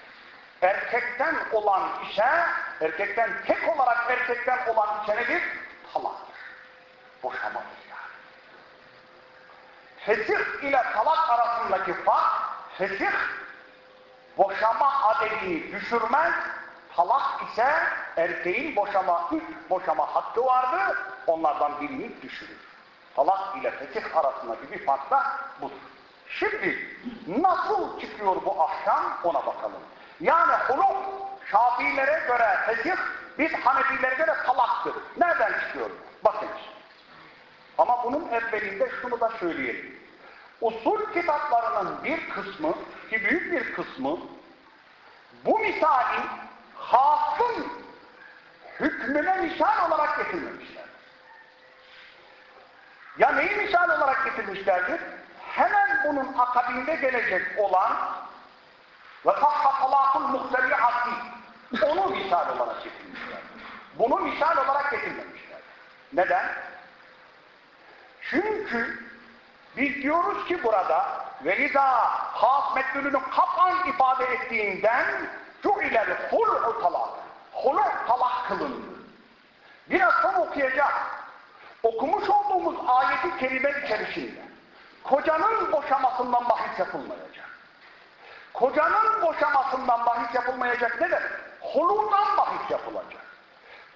Erkekten olan işe, erkekten tek olarak erkekten olan işe nedir? Talaktır. Boşamadır yani. Fesih ile talak arasındaki fark, fesih boşama adedini düşürmez, talak ise erkeğin boşama, üç boşama hakkı vardı, onlardan birini düşürür. Talak ile fesih arasındaki bir fark da budur. Şimdi nasıl çıkıyor bu ahkam ona bakalım. Yani huluk Şafilere göre fesih, biz Hanefilere göre talaktır. Nereden çıkıyor? Bakın. Ama bunun evvelinde şunu da söyleyelim. Usul kitaplarının bir kısmı, ki büyük bir kısmı, bu misali hasın hükmüne misal olarak getirmemişler. Ya neyi misal olarak getirmişlerdir? Hemen bunun akabinde gelecek olan ve tahta talakul muhteli'ati onu misal olarak getirmişler. Bunu misal olarak getirmemişler. Neden? Çünkü biz diyoruz ki burada velida has metlülünü kapan ifade ettiğinden cu'ilel hul'u talak. Hul'u talak kılındı. Biraz son okuyacak. Okumuş olduğumuz ayeti kelime içerisinde kocanın boşamasından bahis yapılmayacak. Kocanın boşamasından bahis yapılmayacak ne demek? Hulundan bahis yapılacak.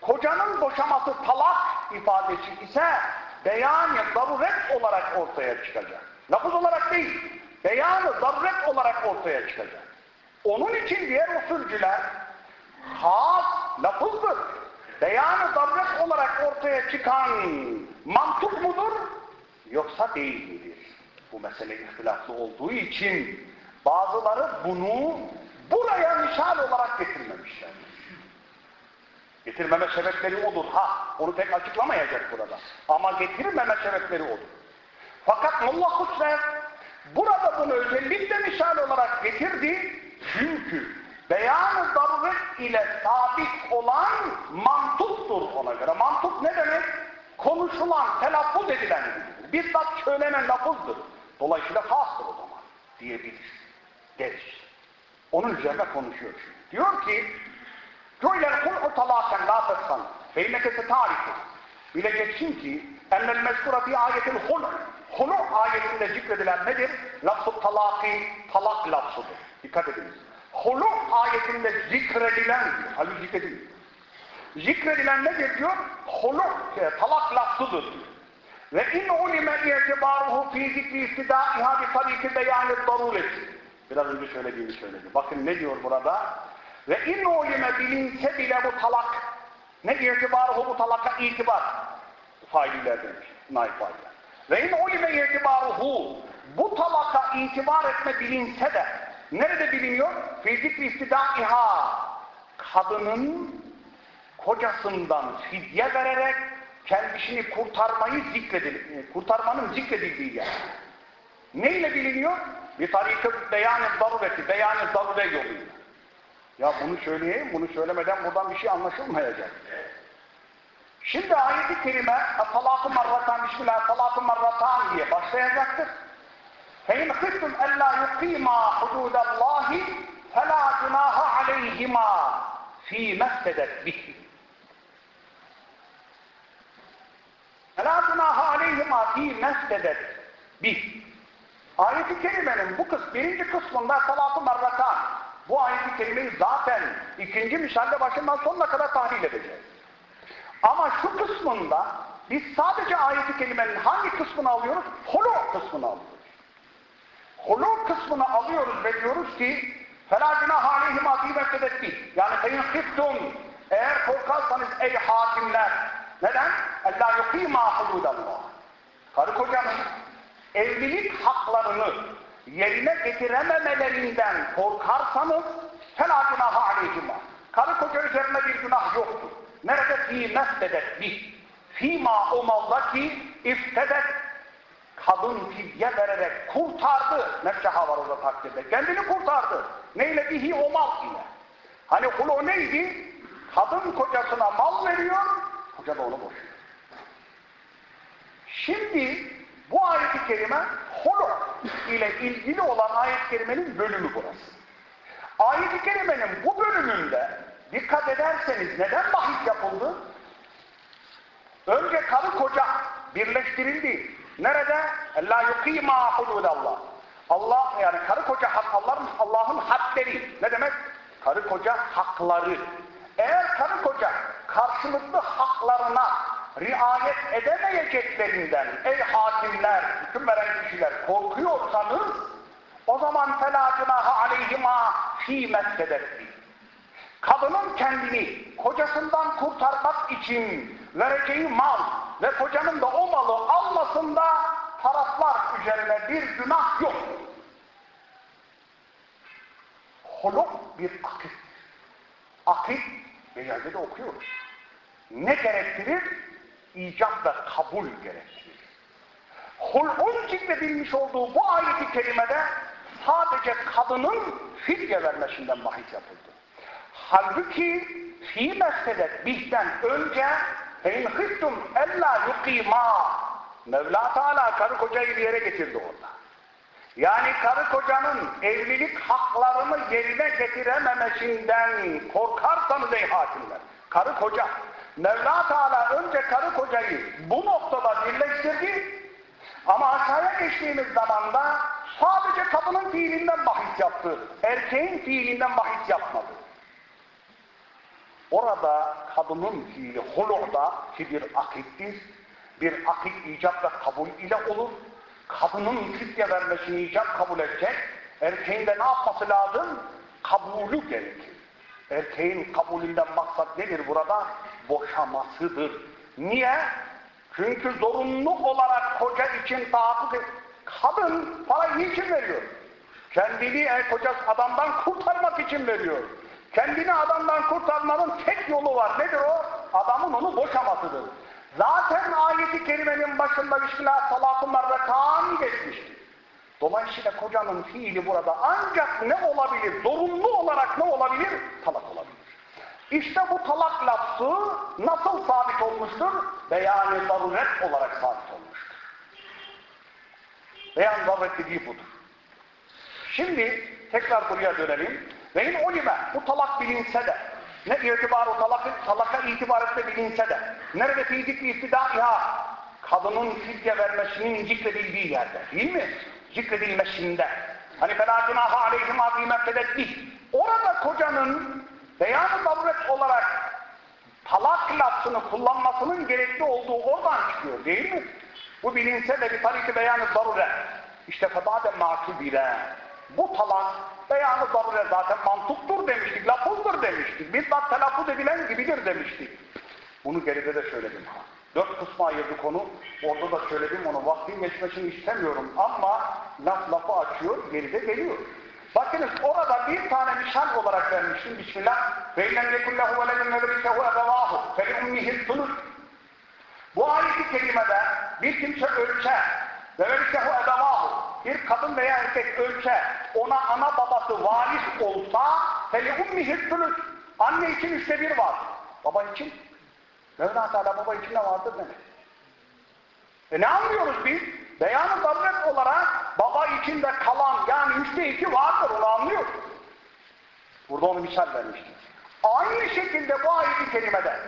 Kocanın boşaması talak ifadesi ise beyan-ı zaruret olarak ortaya çıkacak. Lafız olarak değil, beyan-ı zaruret olarak ortaya çıkacak. Onun için diğer usulcüler has lafızdır. Beyan-ı zaruret olarak ortaya çıkan mantık mudur yoksa değil midir? Bu mesele ihtilaflı olduğu için bazıları bunu buraya misal olarak getirmemişler. Getirmeme sebepleri odur. Ha, onu pek açıklamayacak burada. Ama getirmeme sebepleri odur. Fakat Allah Hüsrev burada bunu özellikle misal olarak getirdi. Çünkü beyan-ı zaruret ile sabit olan mantuktur ona göre. Mantuk ne demek? Konuşulan, telaffuz edilen. Bizzat söylenen lafızdır. Dolayısıyla hastır o zaman diyebilir. Deriz. Onun üzerine konuşuyor şimdi. Diyor ki Şöyle kul talaken la tassan. Feyneke setarifu. Bileceksin ki ennel mezkura fi ayetil hul. Hulu ayetinde zikredilen nedir? Lafz-ı talak lafzıdır. Dikkat ediniz. Hulu ayetinde zikredilen, halbuki zikredilmiyor. Zikredilen nedir diyor? Hulu, talak lafzıdır diyor. Ve in ulime itibaruhu fi zikri istidaiha bi tariki beyanı darureti. Biraz önce söylediğimi söyledi. Bakın ne diyor burada? Ve in ulime bilinse bile bu talak ne itibaruhu bu talaka itibar faililer demiş. Naif failler. Ve in ulime itibaruhu bu talaka itibar etme bilinse de nerede biliniyor? Fizik istidaiha kadının kocasından fidye vererek kendisini kurtarmayı zikredil, kurtarmanın zikredildiği yer. Neyle biliniyor? Bir tarikı beyan-ı darureti, beyan-ı darure yoluyla. Ya bunu söyleyeyim, bunu söylemeden buradan bir şey anlaşılmayacak. Şimdi ayet-i kerime Talak-ı marratan Bismillah Talak-ı marratan diye başlayacaktır. فَاِنْ خِفْتُمْ اَلَّا يُقِيمَا حُدُودَ اللّٰهِ فَلَا جُنَاهَ عَلَيْهِمَا ف۪ي مَسْتَدَتْ بِهِ فَلَا جُنَاهَ عَلَيْهِمَا ف۪ي مَسْتَدَتْ بِهِ Ayet-i Kerime'nin bu kız, birinci kısmında salatı marratan. Bu ayet-i kerimeyi zaten ikinci misalde başından sonuna kadar tahlil edeceğiz. Ama şu kısmında biz sadece ayet-i kerimenin hangi kısmını alıyoruz? Hulu kısmını alıyoruz. Hulu kısmını alıyoruz ve diyoruz ki فَلَا جُنَاهَ عَلَيْهِمَا فِي مَسْتَدَتْ Yani فَاِنْ خِفْتُمْ Eğer korkarsanız ey hakimler neden? اَلَّا يُقِيمَا حُدُودَ اللّٰهِ Karı kocanın evlilik haklarını yerine getirememelerinden korkarsanız فَلَا جُنَاهَ عَلَيْهِمَا Karı koca üzerine bir günah yoktur. Nerede? Fî mesdedet bih. Fîmâ o malda ki iftedet kadın fidye vererek kurtardı. Nefşeha var orada takdirde. Kendini kurtardı. Neyle? Bihi o mal ile. Hani hulu neydi? Kadın kocasına mal veriyor, koca da onu boşuyor. Şimdi bu ayet-i kerime hulu ile ilgili olan ayet-i kerimenin bölümü burası. Ayet-i kerimenin bu bölümünde dikkat ederseniz neden bahis yapıldı? Önce karı koca birleştirildi. Nerede? E, la yukima hududallah. Allah yani karı koca hak Allah'ın Allah'ın hadleri. Ne demek? Karı koca hakları. Eğer karı koca karşılıklı haklarına riayet edemeyeceklerinden ey hakimler, hüküm veren kişiler korkuyorsanız o zaman felâ günâhe aleyhimâ fî messedetti. Kadının kendini kocasından kurtarmak için vereceği mal ve kocanın da o malı almasında taraflar üzerine bir günah yok. Holuk bir akit. Akit, Mejalde de okuyoruz. Ne gerektirir? İcap ve kabul gerektirir. Hul'un zikredilmiş olduğu bu ayeti kerimede sadece kadının fidye vermesinden bahis yapıldı. Halbuki fi mesele bizden önce in hıftum ella yukima Mevla Teala karı kocayı bir yere getirdi orada. Yani karı kocanın evlilik haklarını yerine getirememesinden korkarsanız ey hakimler. Karı koca. Mevla Teala önce karı kocayı bu noktada birleştirdi ama aşağıya geçtiğimiz zamanda sadece kadının fiilinden bahis yaptı. Erkeğin fiilinden bahis yapmadı. Orada kadının fiili hulu'da ki bir akittir. Bir akit icap ve kabul ile olur. Kadının fidye vermesini icap kabul edecek. Erkeğin de ne yapması lazım? Kabulü gerekir. Erkeğin kabulünden maksat nedir burada? Boşamasıdır. Niye? Çünkü zorunlu olarak koca için tahakkuk Kadın parayı niçin veriyor? Kendini el kocası adamdan kurtarmak için veriyor. Kendini adamdan kurtarmanın tek yolu var. Nedir o? Adamın onu boşamasıdır. Zaten ayeti kerimenin başında Bismillah salatı marratan geçmiştir. Dolayısıyla kocanın fiili burada ancak ne olabilir? Zorunlu olarak ne olabilir? Talak olabilir. İşte bu talak lafzı nasıl sabit olmuştur? Beyan-ı zaruret olarak sabit olmuştur. Beyan zaruret dediği budur. Şimdi tekrar buraya dönelim. İn ulime bu talak bilinse de ne itibarı talak, talaka itibar etme bilinse de nerede fi zikri istidaiha kadının fidye vermesinin zikredildiği yerde değil mi? Zikredilmesinde. Hani felâ günâhâ aleyhim âfî mektedettih orada kocanın beyan-ı zaruret olarak talak lafzını kullanmasının gerekli olduğu oradan çıkıyor değil mi? Bu bilinse de bir tariki beyan-ı zaruret. İşte febâde mâkubile bu talak beyanı zarure zaten mantıktır demiştik, lafızdır demiştik. Bizzat telaffuz edilen gibidir demiştik. Bunu geride de söyledim. Dört kısma ayırdı konu. Orada da söyledim onu. Vaktin geçmesini istemiyorum ama laf lafı açıyor, geride geliyor. Bakınız orada bir tane misal olarak vermiştim. Bismillah. وَاِنَّمْ يَكُنْ لَهُ وَلَدٌ وَبَرِسَهُ اَبَوَاهُ فَلِعُمِّهِ الثُّلُث Bu ayet-i kerimede bir kimse ölçe ve verissehu ebevahu bir kadın veya erkek ölçe ona ana babası varis olsa feli ummihis sülüs anne için üçte bir var baba için Mevla Teala baba içinde vardır demek. E ne anlıyoruz biz? Beyan-ı olarak baba içinde kalan yani üçte iki vardır onu anlıyoruz. Burada onu misal vermiştir. Aynı şekilde bu ayet-i kerimede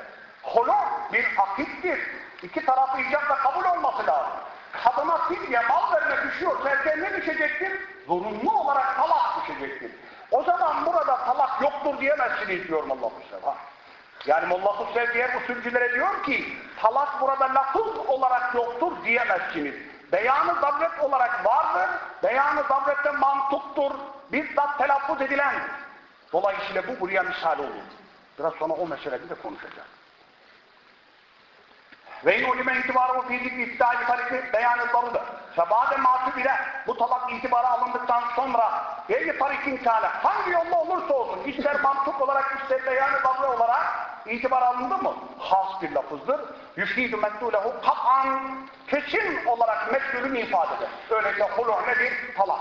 holo bir akittir. İki tarafı icabla kabul. Kadına fidye mal verme düşüyor. Erkeğe ne düşecektir? Zorunlu olarak talak düşecektir. O zaman burada talak yoktur diyemezsiniz diyor Allah Hüseyin. Yani Molla Hüseyin diğer usulcülere diyor ki talak burada lafız olarak yoktur diyemezsiniz. Beyanı zavret olarak vardır. Beyanı zavrette mantuktur. Bizzat telaffuz edilen. Dolayısıyla bu buraya misal olur. Biraz sonra o meseleyi de konuşacağız. Ve in ulime itibarı fizik iftihali tarifi beyanı zarıdır. Sebade matub ile bu talak itibarı alındıktan sonra eyli tarikin kâle hangi yolla olursa olsun ister mantık olarak ister beyanı zarı olarak itibar alındı mı? Has bir lafızdır. Yüfidü meddûlehu kat'an kesin olarak meddûlünü ifade eder. Öyleyse hulu nedir? Talak.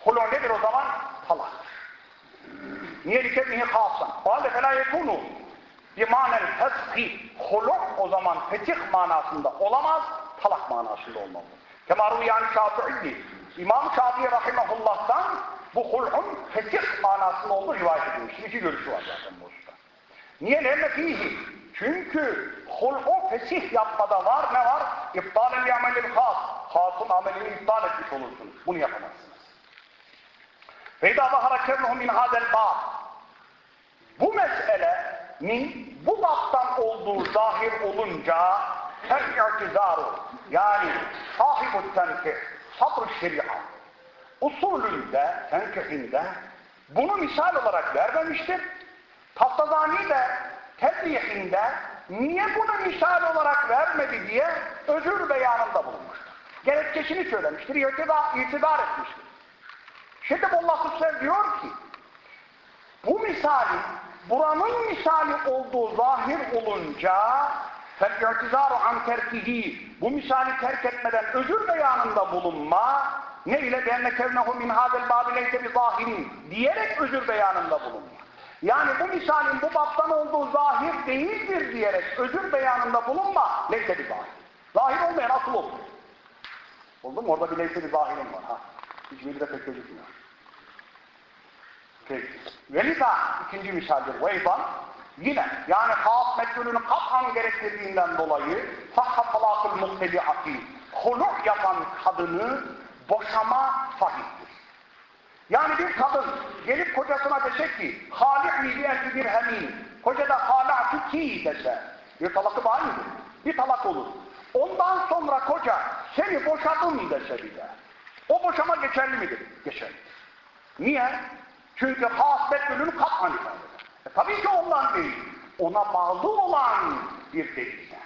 Hulu nedir o zaman? Talak. Niye likebnihi? O halde felâ yekûnû bimanen feshi huluk o zaman fetih manasında olamaz, talak manasında olmalı. Kemaru yani Şafii'yi. İmam Şafii Rahimahullah'tan bu hul'un fetih manasında olduğu rivayet edilmiş. İki görüşü var zaten bu usta. Niye lemme fihi? Çünkü hul'u fesih yapmada var ne var? İptalen bir amelin has. Hasın amelini iptal etmiş olursunuz. Bunu yapamazsınız. Ve idâ zahara kernuhu min hadel bâb. Bu mesele min bu baktan olduğu zahir olunca her i'tizaru yani sahibu tenkih sabr şeria usulünde tenkihinde bunu misal olarak vermemiştir. Taftazani de tebliğinde niye bunu misal olarak vermedi diye özür beyanında bulunmuştur. Gerekçesini söylemiştir, itidar, itidar etmiştir. Şimdi Allah Hüseyin diyor ki bu misali buranın misali olduğu zahir olunca فَالْاِعْتِزَارُ عَنْ terkihi Bu misali terk etmeden özür beyanında bulunma ne ile بَيَنَّ كَوْنَهُ مِنْ هَذَا الْبَابِ لَيْسَ بِظَاهِرٍ diyerek özür beyanında bulunma. Yani bu misalin bu baptan olduğu zahir değildir diyerek özür beyanında bulunma leyse bir zahir. Zahir olmayan asıl olur. Oldu mu? Orada bir leyse bir zahirim var. Ha. Hiçbiri de pek gözükmüyor. Peki. Velida ikinci misaldir. Veydan yine yani has mesulünü kat'an gerektirdiğinden dolayı sahha talakul muhtedi'ati huluk yapan kadını boşama sahiptir. Yani bir kadın gelip kocasına dese ki halih mi bir bir hemin koca da halâtü ki dese bir talakı var mıdır? Bir talak olur. Ondan sonra koca seni boşadım dese bir de. O boşama geçerli midir? Geçerli. Niye? Çünkü hasbet bölümü katman ifade. E, tabii ki ondan değil. Ona bağlı olan bir delilden.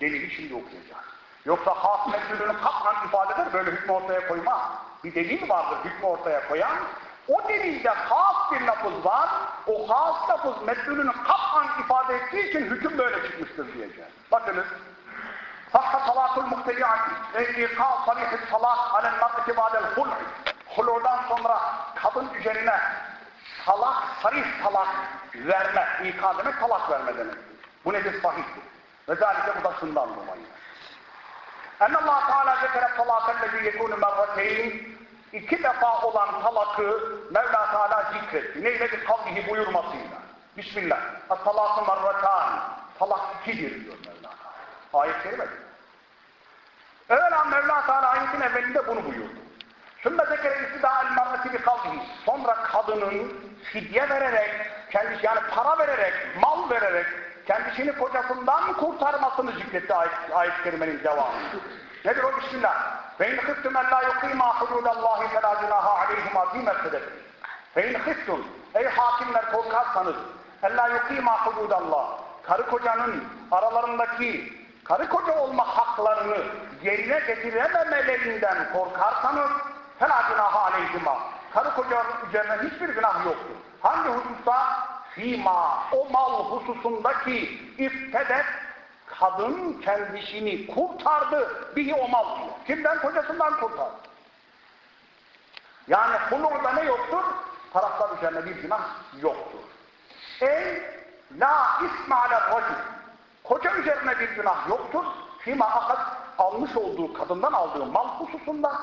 Delili şimdi okuyacağız. Yoksa hasbet bölümü katman ifade. Böyle hükmü ortaya koyma. Bir delil vardır hükmü ortaya koyan. O delilde has bir lafız var. O has lafız metnülünü katman ifade ettiği için hüküm böyle çıkmıştır diyeceğiz. Bakınız. Sahha salakul muhtedi'ati ve ikal sarihis salak alel mar'ati ba'del hul'i Hulurdan sonra kadın üzerine talak, sarih talak verme, ikaz demek talak verme demek. Bu nedir? Sahihtir. Ve zalike bu da şundan dolayı. Enne Allah Teala zekere talakellezi yekûnü merrateyn iki defa olan talakı Mevla Teala zikretti. Neyle bir kavlihi buyurmasıyla. Bismillah. At-talakı merratan. Talak ikidir diyor Mevla Teala. Ayet kerimedi. Evvela Mevla Teala ayetin evvelinde bunu buyurdu. Zekere istidâ'l merreti bi kavlihi. Sonra kadının fidye vererek, kendisi yani para vererek, mal vererek kendisini kocasından kurtarmasını zikretti ayet, ayet kerimenin devamı. Nedir o bismillah? Khiftum en la yuqima hududallahi felâ cunaha aleyhima fî mertedeti. Ve in khiftum ey hakimler korkarsanız en la yuqima hududallah karı kocanın aralarındaki karı koca olma haklarını yerine getirememelerinden korkarsanız فَلَا جُنَاهَ عَلَيْهِمَا Karı koca üzerine hiçbir günah yoktur. Hangi hususta? Fima, o mal hususundaki iftedet, kadın kendisini kurtardı. Bihi o mal diyor. Kimden? Kocasından kurtardı. Yani hulurda ne yoktur? Taraflar üzerine bir günah yoktur. Ey La isme alel racül. Koca üzerine bir günah yoktur. Fima akad almış olduğu kadından aldığı mal hususunda.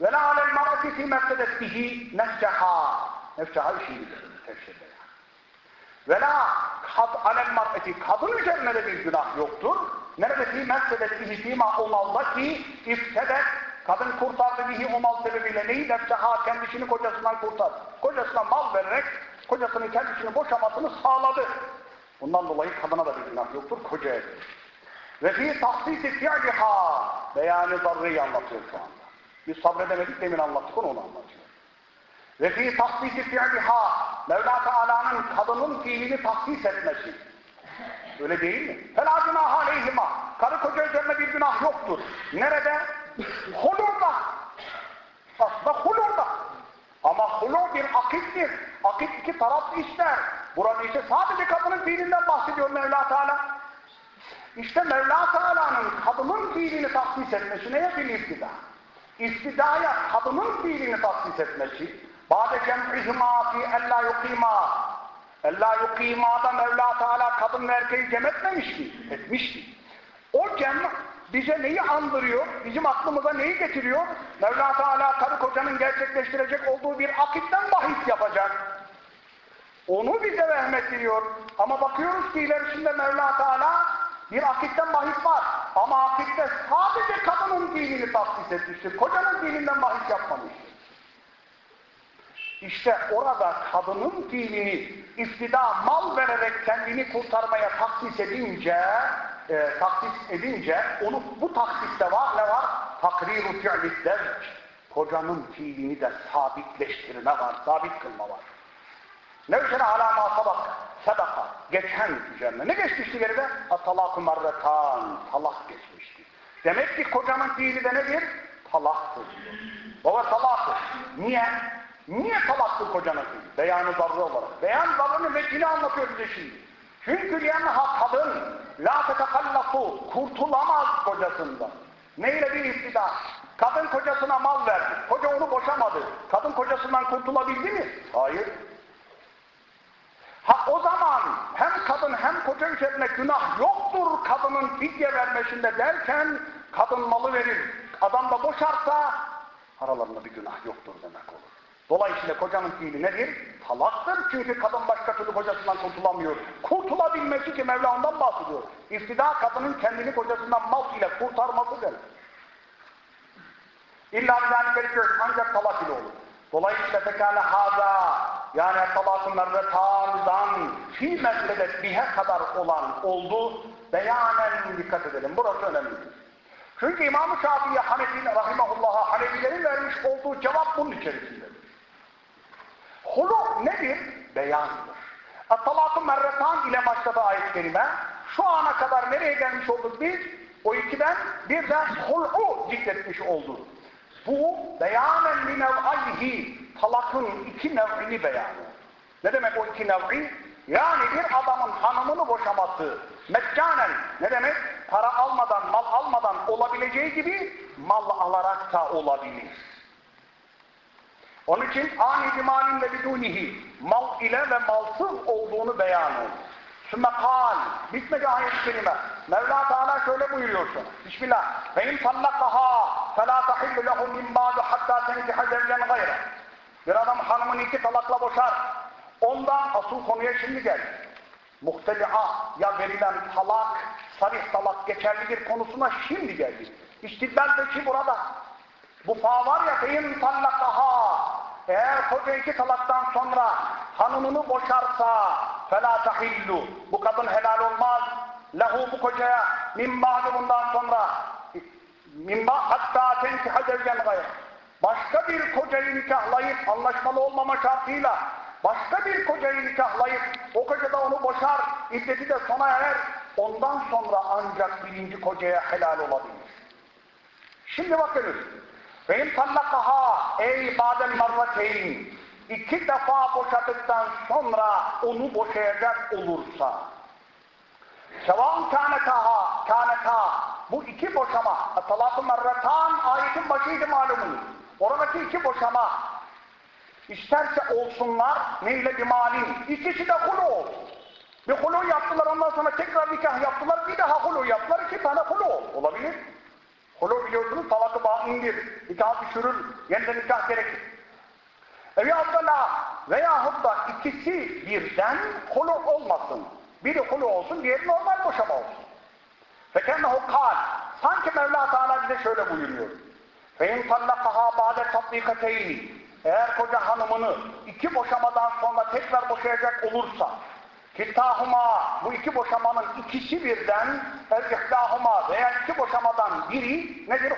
ve la alel marati fi mertedet bihi nefseha. Nefseha işini bilir. Tefsirde yani. Ve la alel marati kadın üzerine de bir günah yoktur. Nerede fi mertedet bihi fima o malda ki iftedet Kadın kurtardı bihi o mal sebebiyle neyi? Nefseha kendisini kocasından kurtar. Kocasına mal vererek kocasının kendisini boşamasını sağladı. Bundan dolayı kadına da bir günah yoktur, kocaya Ve fi tahsisi fi'liha beyanı zarreyi anlatıyor şu anda. Biz sabredemedik demin anlattık onu onu anlatıyor. Ve fi tahsisi fi'liha Mevla Teala'nın kadının fiilini tahsis etmesi. Öyle değil mi? Fela günah aleyhima. Karı koca üzerine bir günah yoktur. Nerede? Hulurda. Aslında hulurda. Ama hulur bir akittir. Akit iki taraf ister. Burada ise sadece kadının fiilinden bahsediyor Mevla Teala. İşte Mevla Teala'nın kadının fiilini tahsis etmesi neye bir iftida? İftidaya kadının fiilini tahsis etmesi, bade cem'ihima fi ella yukima, ella yukima'da Mevla Teala kadın ve erkeği cem etmemişti, etmişti. O cem bize neyi andırıyor, bizim aklımıza neyi getiriyor? Mevla Teala karı kocanın gerçekleştirecek olduğu bir akitten bahis yapacak. Onu bize vehmettiriyor. Ama bakıyoruz ki ilerisinde Mevla Teala bir akitten bahis var. Ama akitte sadece kadının dinini tahsis etmiştir. Kocanın dininden bahis yapmamıştır. İşte orada kadının dinini iftida mal vererek kendini kurtarmaya taksis edince e, taksis edince onu bu taksiste var ne var? Takrir-u. Kocanın fiilini de sabitleştirme var, sabit kılma var. Ne üzere alama sabak, sadaka, geçen üzerine. Ne geçmişti geride? Atalak-ı talak geçmişti. Demek ki kocanın fiili de nedir? Talaktır. Baba talaktır. Niye? Niye talaktır kocanın fiili? Beyanı zarrı olarak. Beyan zarrının vekili anlatıyor bize şimdi. Çünkü liyenha kadın la tetekallafu kurtulamaz kocasından. Neyle bir iftida? Kadın kocasına mal verdi. Koca onu boşamadı. Kadın kocasından kurtulabildi mi? Hayır. Ha o zaman hem kadın hem koca üzerine günah yoktur kadının fidye vermesinde derken kadın malı verir. Adam da boşarsa aralarında bir günah yoktur demek olur. Dolayısıyla kocanın fiili nedir? Talaktır. Çünkü kadın başka türlü kocasından kurtulamıyor. Kurtulabilmesi ki Mevla ondan bahsediyor. İftida kadının kendini kocasından mal ile kurtarması demek. İlla bir gerekiyor. Ancak talak ile olur. Dolayısıyla pekala haza yani talak-ı merretandan fi mesledet bihe kadar olan oldu. Beyanen dikkat edelim. Burası önemlidir. Çünkü İmam-ı Şafii'ye Hanefi'nin rahimahullah'a Hanefilerin vermiş olduğu cevap bunun içerisindedir. Hulu nedir? Beyandır. Talak-ı merretan ile başladı ayet kelime. Şu ana kadar nereye gelmiş olduk biz? O ikiden bir de hul'u zikretmiş olduk. Bu beyanen li nev'ayhi talakın iki nev'ini beyanı. Ne demek o iki nev'i? Yani bir adamın hanımını boşaması meccanen ne demek? Para almadan, mal almadan olabileceği gibi mal alarak da olabilir. Onun için ani bimalin ve bidunihi mal ile ve malsız olduğunu beyan oldu. Sümme kal, bitmedi ayet-i kerime. Mevla Teala şöyle buyuruyor. Bismillah. Fe in tallakaha felâ tahillu lehu min ba'du hattâ tenkiha zevcen gayre. Bir adam hanımını iki talakla boşar. Ondan asıl konuya şimdi gel. Muhteli'a ya verilen talak, sarih talak geçerlidir konusuna şimdi geldik. İstidlaldeki burada. Bu fa var ya feyin tallakaha. Eğer koca iki talaktan sonra hanımını boşarsa fela tahillu. Bu kadın helal olmaz. Lehu bu kocaya min bundan sonra min hatta tenkiha devgen gayr. Başka bir kocayı nikahlayıp anlaşmalı olmama şartıyla başka bir kocayı nikahlayıp o koca da onu boşar, iddeti de sona erer. Ondan sonra ancak birinci kocaya helal olabilir. Şimdi bakınız. Benim tallakaha ey badem marrateyn iki defa boşadıktan sonra onu boşayacak olursa sevan kânetaha kâneta bu iki boşama talak-ı merratan ayetin başıydı malumunuz. Oradaki iki boşama isterse olsunlar neyle bir malin ikisi de kulu olsun. Bir hulu yaptılar ondan sonra tekrar nikah yaptılar. Bir daha hulu yaptılar. iki tane hulu olabilir. Hulu biliyorsunuz talakı baindir. Nikah düşürür. Yeniden nikah gerekir. Veyahut da veyahut da ikisi birden hulu olmasın. Biri hulu olsun, diğeri normal boşama olsun. Fekennehu kal. Sanki Mevla Teala bize şöyle buyuruyor. فَاِنْ طَلَّقَهَا بَعْدَ تَطْبِقَتَيْنِ Eğer koca hanımını iki boşamadan sonra tekrar boşayacak olursa Kittahuma bu iki boşamanın ikisi birden el veya iki boşamadan biri nedir?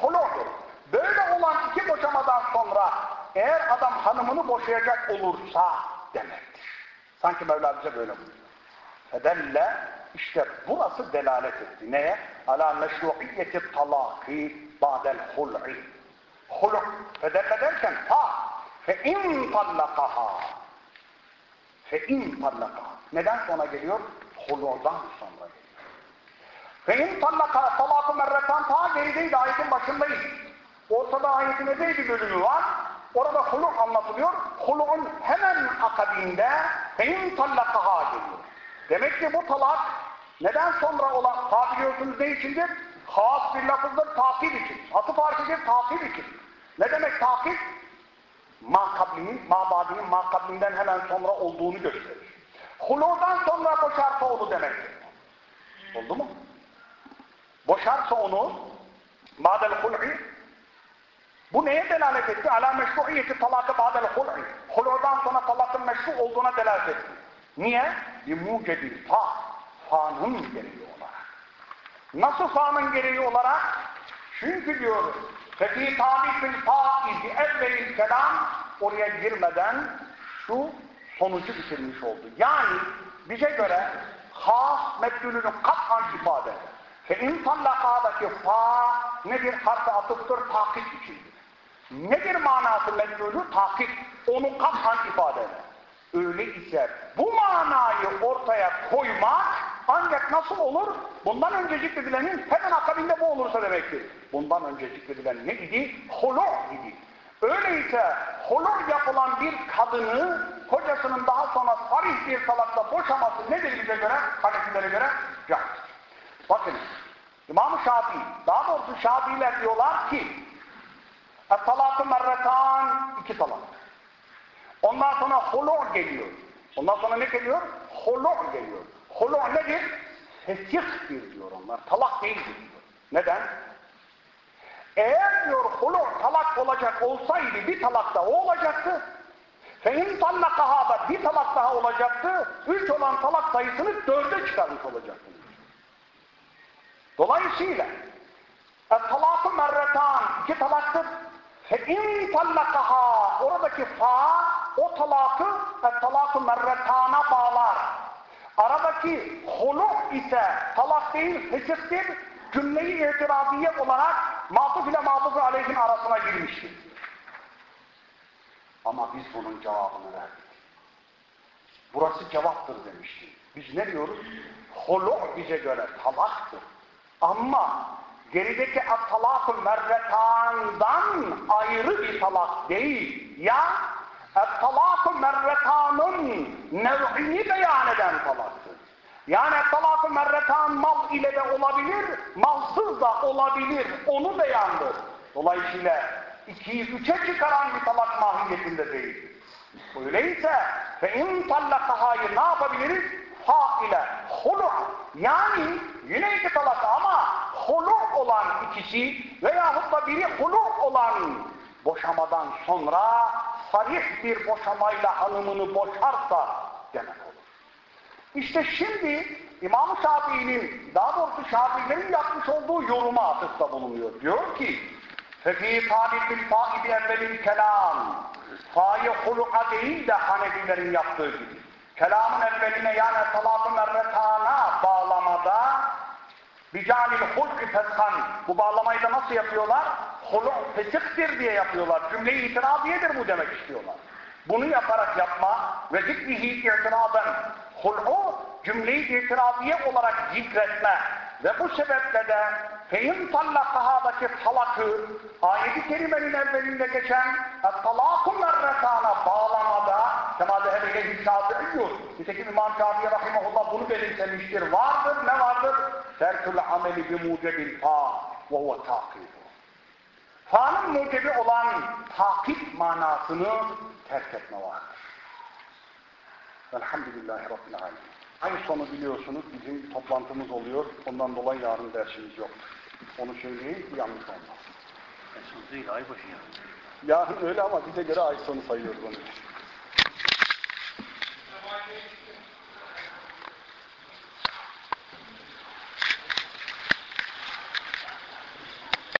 Huludur. Böyle olan iki boşamadan sonra eğer adam hanımını boşayacak olursa demektir. Sanki Mevla bize böyle buyuruyor. Fedelle işte burası delalet etti. Neye? Ala meşru'iyyeti talaki ba'del hul'i. Hul' fedelle derken ta fe in tallakaha fe. Neden sonra geliyor? Hul'dan sonra geliyor. Fe in tallakaha talakı merretan ta gerideydi ayetin başındayız. Ortada ayetin epey bir bölümü var. Orada hulu anlatılıyor. Hulu'un hemen akabinde fe in geliyor. Demek ki bu talak neden sonra olan, ta biliyorsunuz ne içindir? Has bir lafızdır takip için. Atıf harfidir takip için. Ne demek takip? Ma kablinin, ma badinin ma kablinden hemen sonra olduğunu gösterir. Hulu'dan sonra boşarsa onu demektir. Oldu mu? Boşarsa onu badel hul'i bu neye delalet etti? Ala meşruiyeti talakı badel hul'i. Hulu'dan sonra talakın meşru olduğuna delalet etti. Niye? Bir mucebil fa. Fa'nın olarak. Nasıl sahanın gereği olarak? Çünkü diyor Fethi tabikül faizi evvelil kelam oraya girmeden şu sonucu bitirmiş oldu. Yani bize göre has meddülünü kat'an ifade eder. Fe insallakadaki fa nedir? Harf-ı atıftır, takip içindir. Nedir manası meddülü? Takip. Onu kat'an ifade. Öyle ise bu manayı ortaya koymak ancak nasıl olur? Bundan önce zikredilenin hemen akabinde bu olursa demektir. Bundan önce zikredilen ne idi? Holo idi. Öyleyse holo yapılan bir kadını kocasının daha sonra sarih bir talakla boşaması nedir bize göre? Hanefilere göre? Caiz. Bakın İmam-ı Şafii, daha doğrusu Şafiiler diyorlar ki talakı merretan iki talak. Ondan sonra holo geliyor. Ondan sonra ne geliyor? Holo geliyor. Holo nedir? Fesihtir diyor onlar. Talak değildir diyor. Neden? Eğer diyor holo talak olacak olsaydı bir talak da o olacaktı. Fein tallakaha bir talak daha olacaktı. Üç olan talak sayısını dörde çıkarmış olacaktı. Dolayısıyla talak-ı merretan iki talaktır. Fein tallakaha oradaki fa o talakı talak-ı merretana bağlar. Aradaki huluk ise talak değil, fesihtir. Cümleyi itiraziye olarak matuf ile matuf aleyhin arasına girmiştir. Ama biz bunun cevabını verdik. Burası cevaptır demişti. Biz ne diyoruz? Huluk bize göre talaktır. Ama gerideki talak-ı merretandan ayrı bir talak değil. Ya talak-ı merretanın nev'ini beyan eden talaktır. Yani talak-ı merretan mal ile de olabilir, malsız da olabilir. Onu beyandır. Dolayısıyla ikiyi üçe çıkaran bir talak mahiyetinde değil. Öyleyse fe in tallakahayı ne yapabiliriz? Fa ile hulu. Yani yine iki talak ama hulu olan ikisi veyahut da biri hulu olan boşamadan sonra sarih bir boşamayla hanımını boşarsa demek olur. İşte şimdi İmam Şafii'nin, daha doğrusu Şafii'lerin yapmış olduğu yoruma atıfta bulunuyor. Diyor ki, فَفِي طَالِبِ الْفَائِدِ اَوَّلِ kelam Fa'yı huluka değil de Hanefilerin yaptığı gibi. Kelamın evveline yani salatı merretana bağlamada Bicalil hulki feshan. Bu bağlamayı da nasıl yapıyorlar? Huluk fesiktir diye yapıyorlar. Cümle-i itiraziyedir bu demek istiyorlar. Bunu yaparak yapma ve zikrihi itiraben hul'u cümle-i itiraziye olarak zikretme ve bu sebeple de feyim tallakahadaki talakı ayet-i kerimenin evvelinde geçen talakun merretana bağlamada Kema zehebe ileyhi şafi'iyyun. Nitekim İmam Şafii Rahimahullah bunu belirtemiştir. Vardır, ne vardır? Terkül ameli bi mucebil fa ve huve takibu. Fa'nın mucibi olan takip manasını terk etme vardır. Velhamdülillahi Rabbil Alemin. Ay sonu biliyorsunuz bizim toplantımız oluyor. Ondan dolayı yarın dersimiz yoktur. Onu söyleyeyim yanlış olmaz. Ay sonu değil ay başı yani. Yarın öyle ama bize göre ay sonu sayıyoruz onu.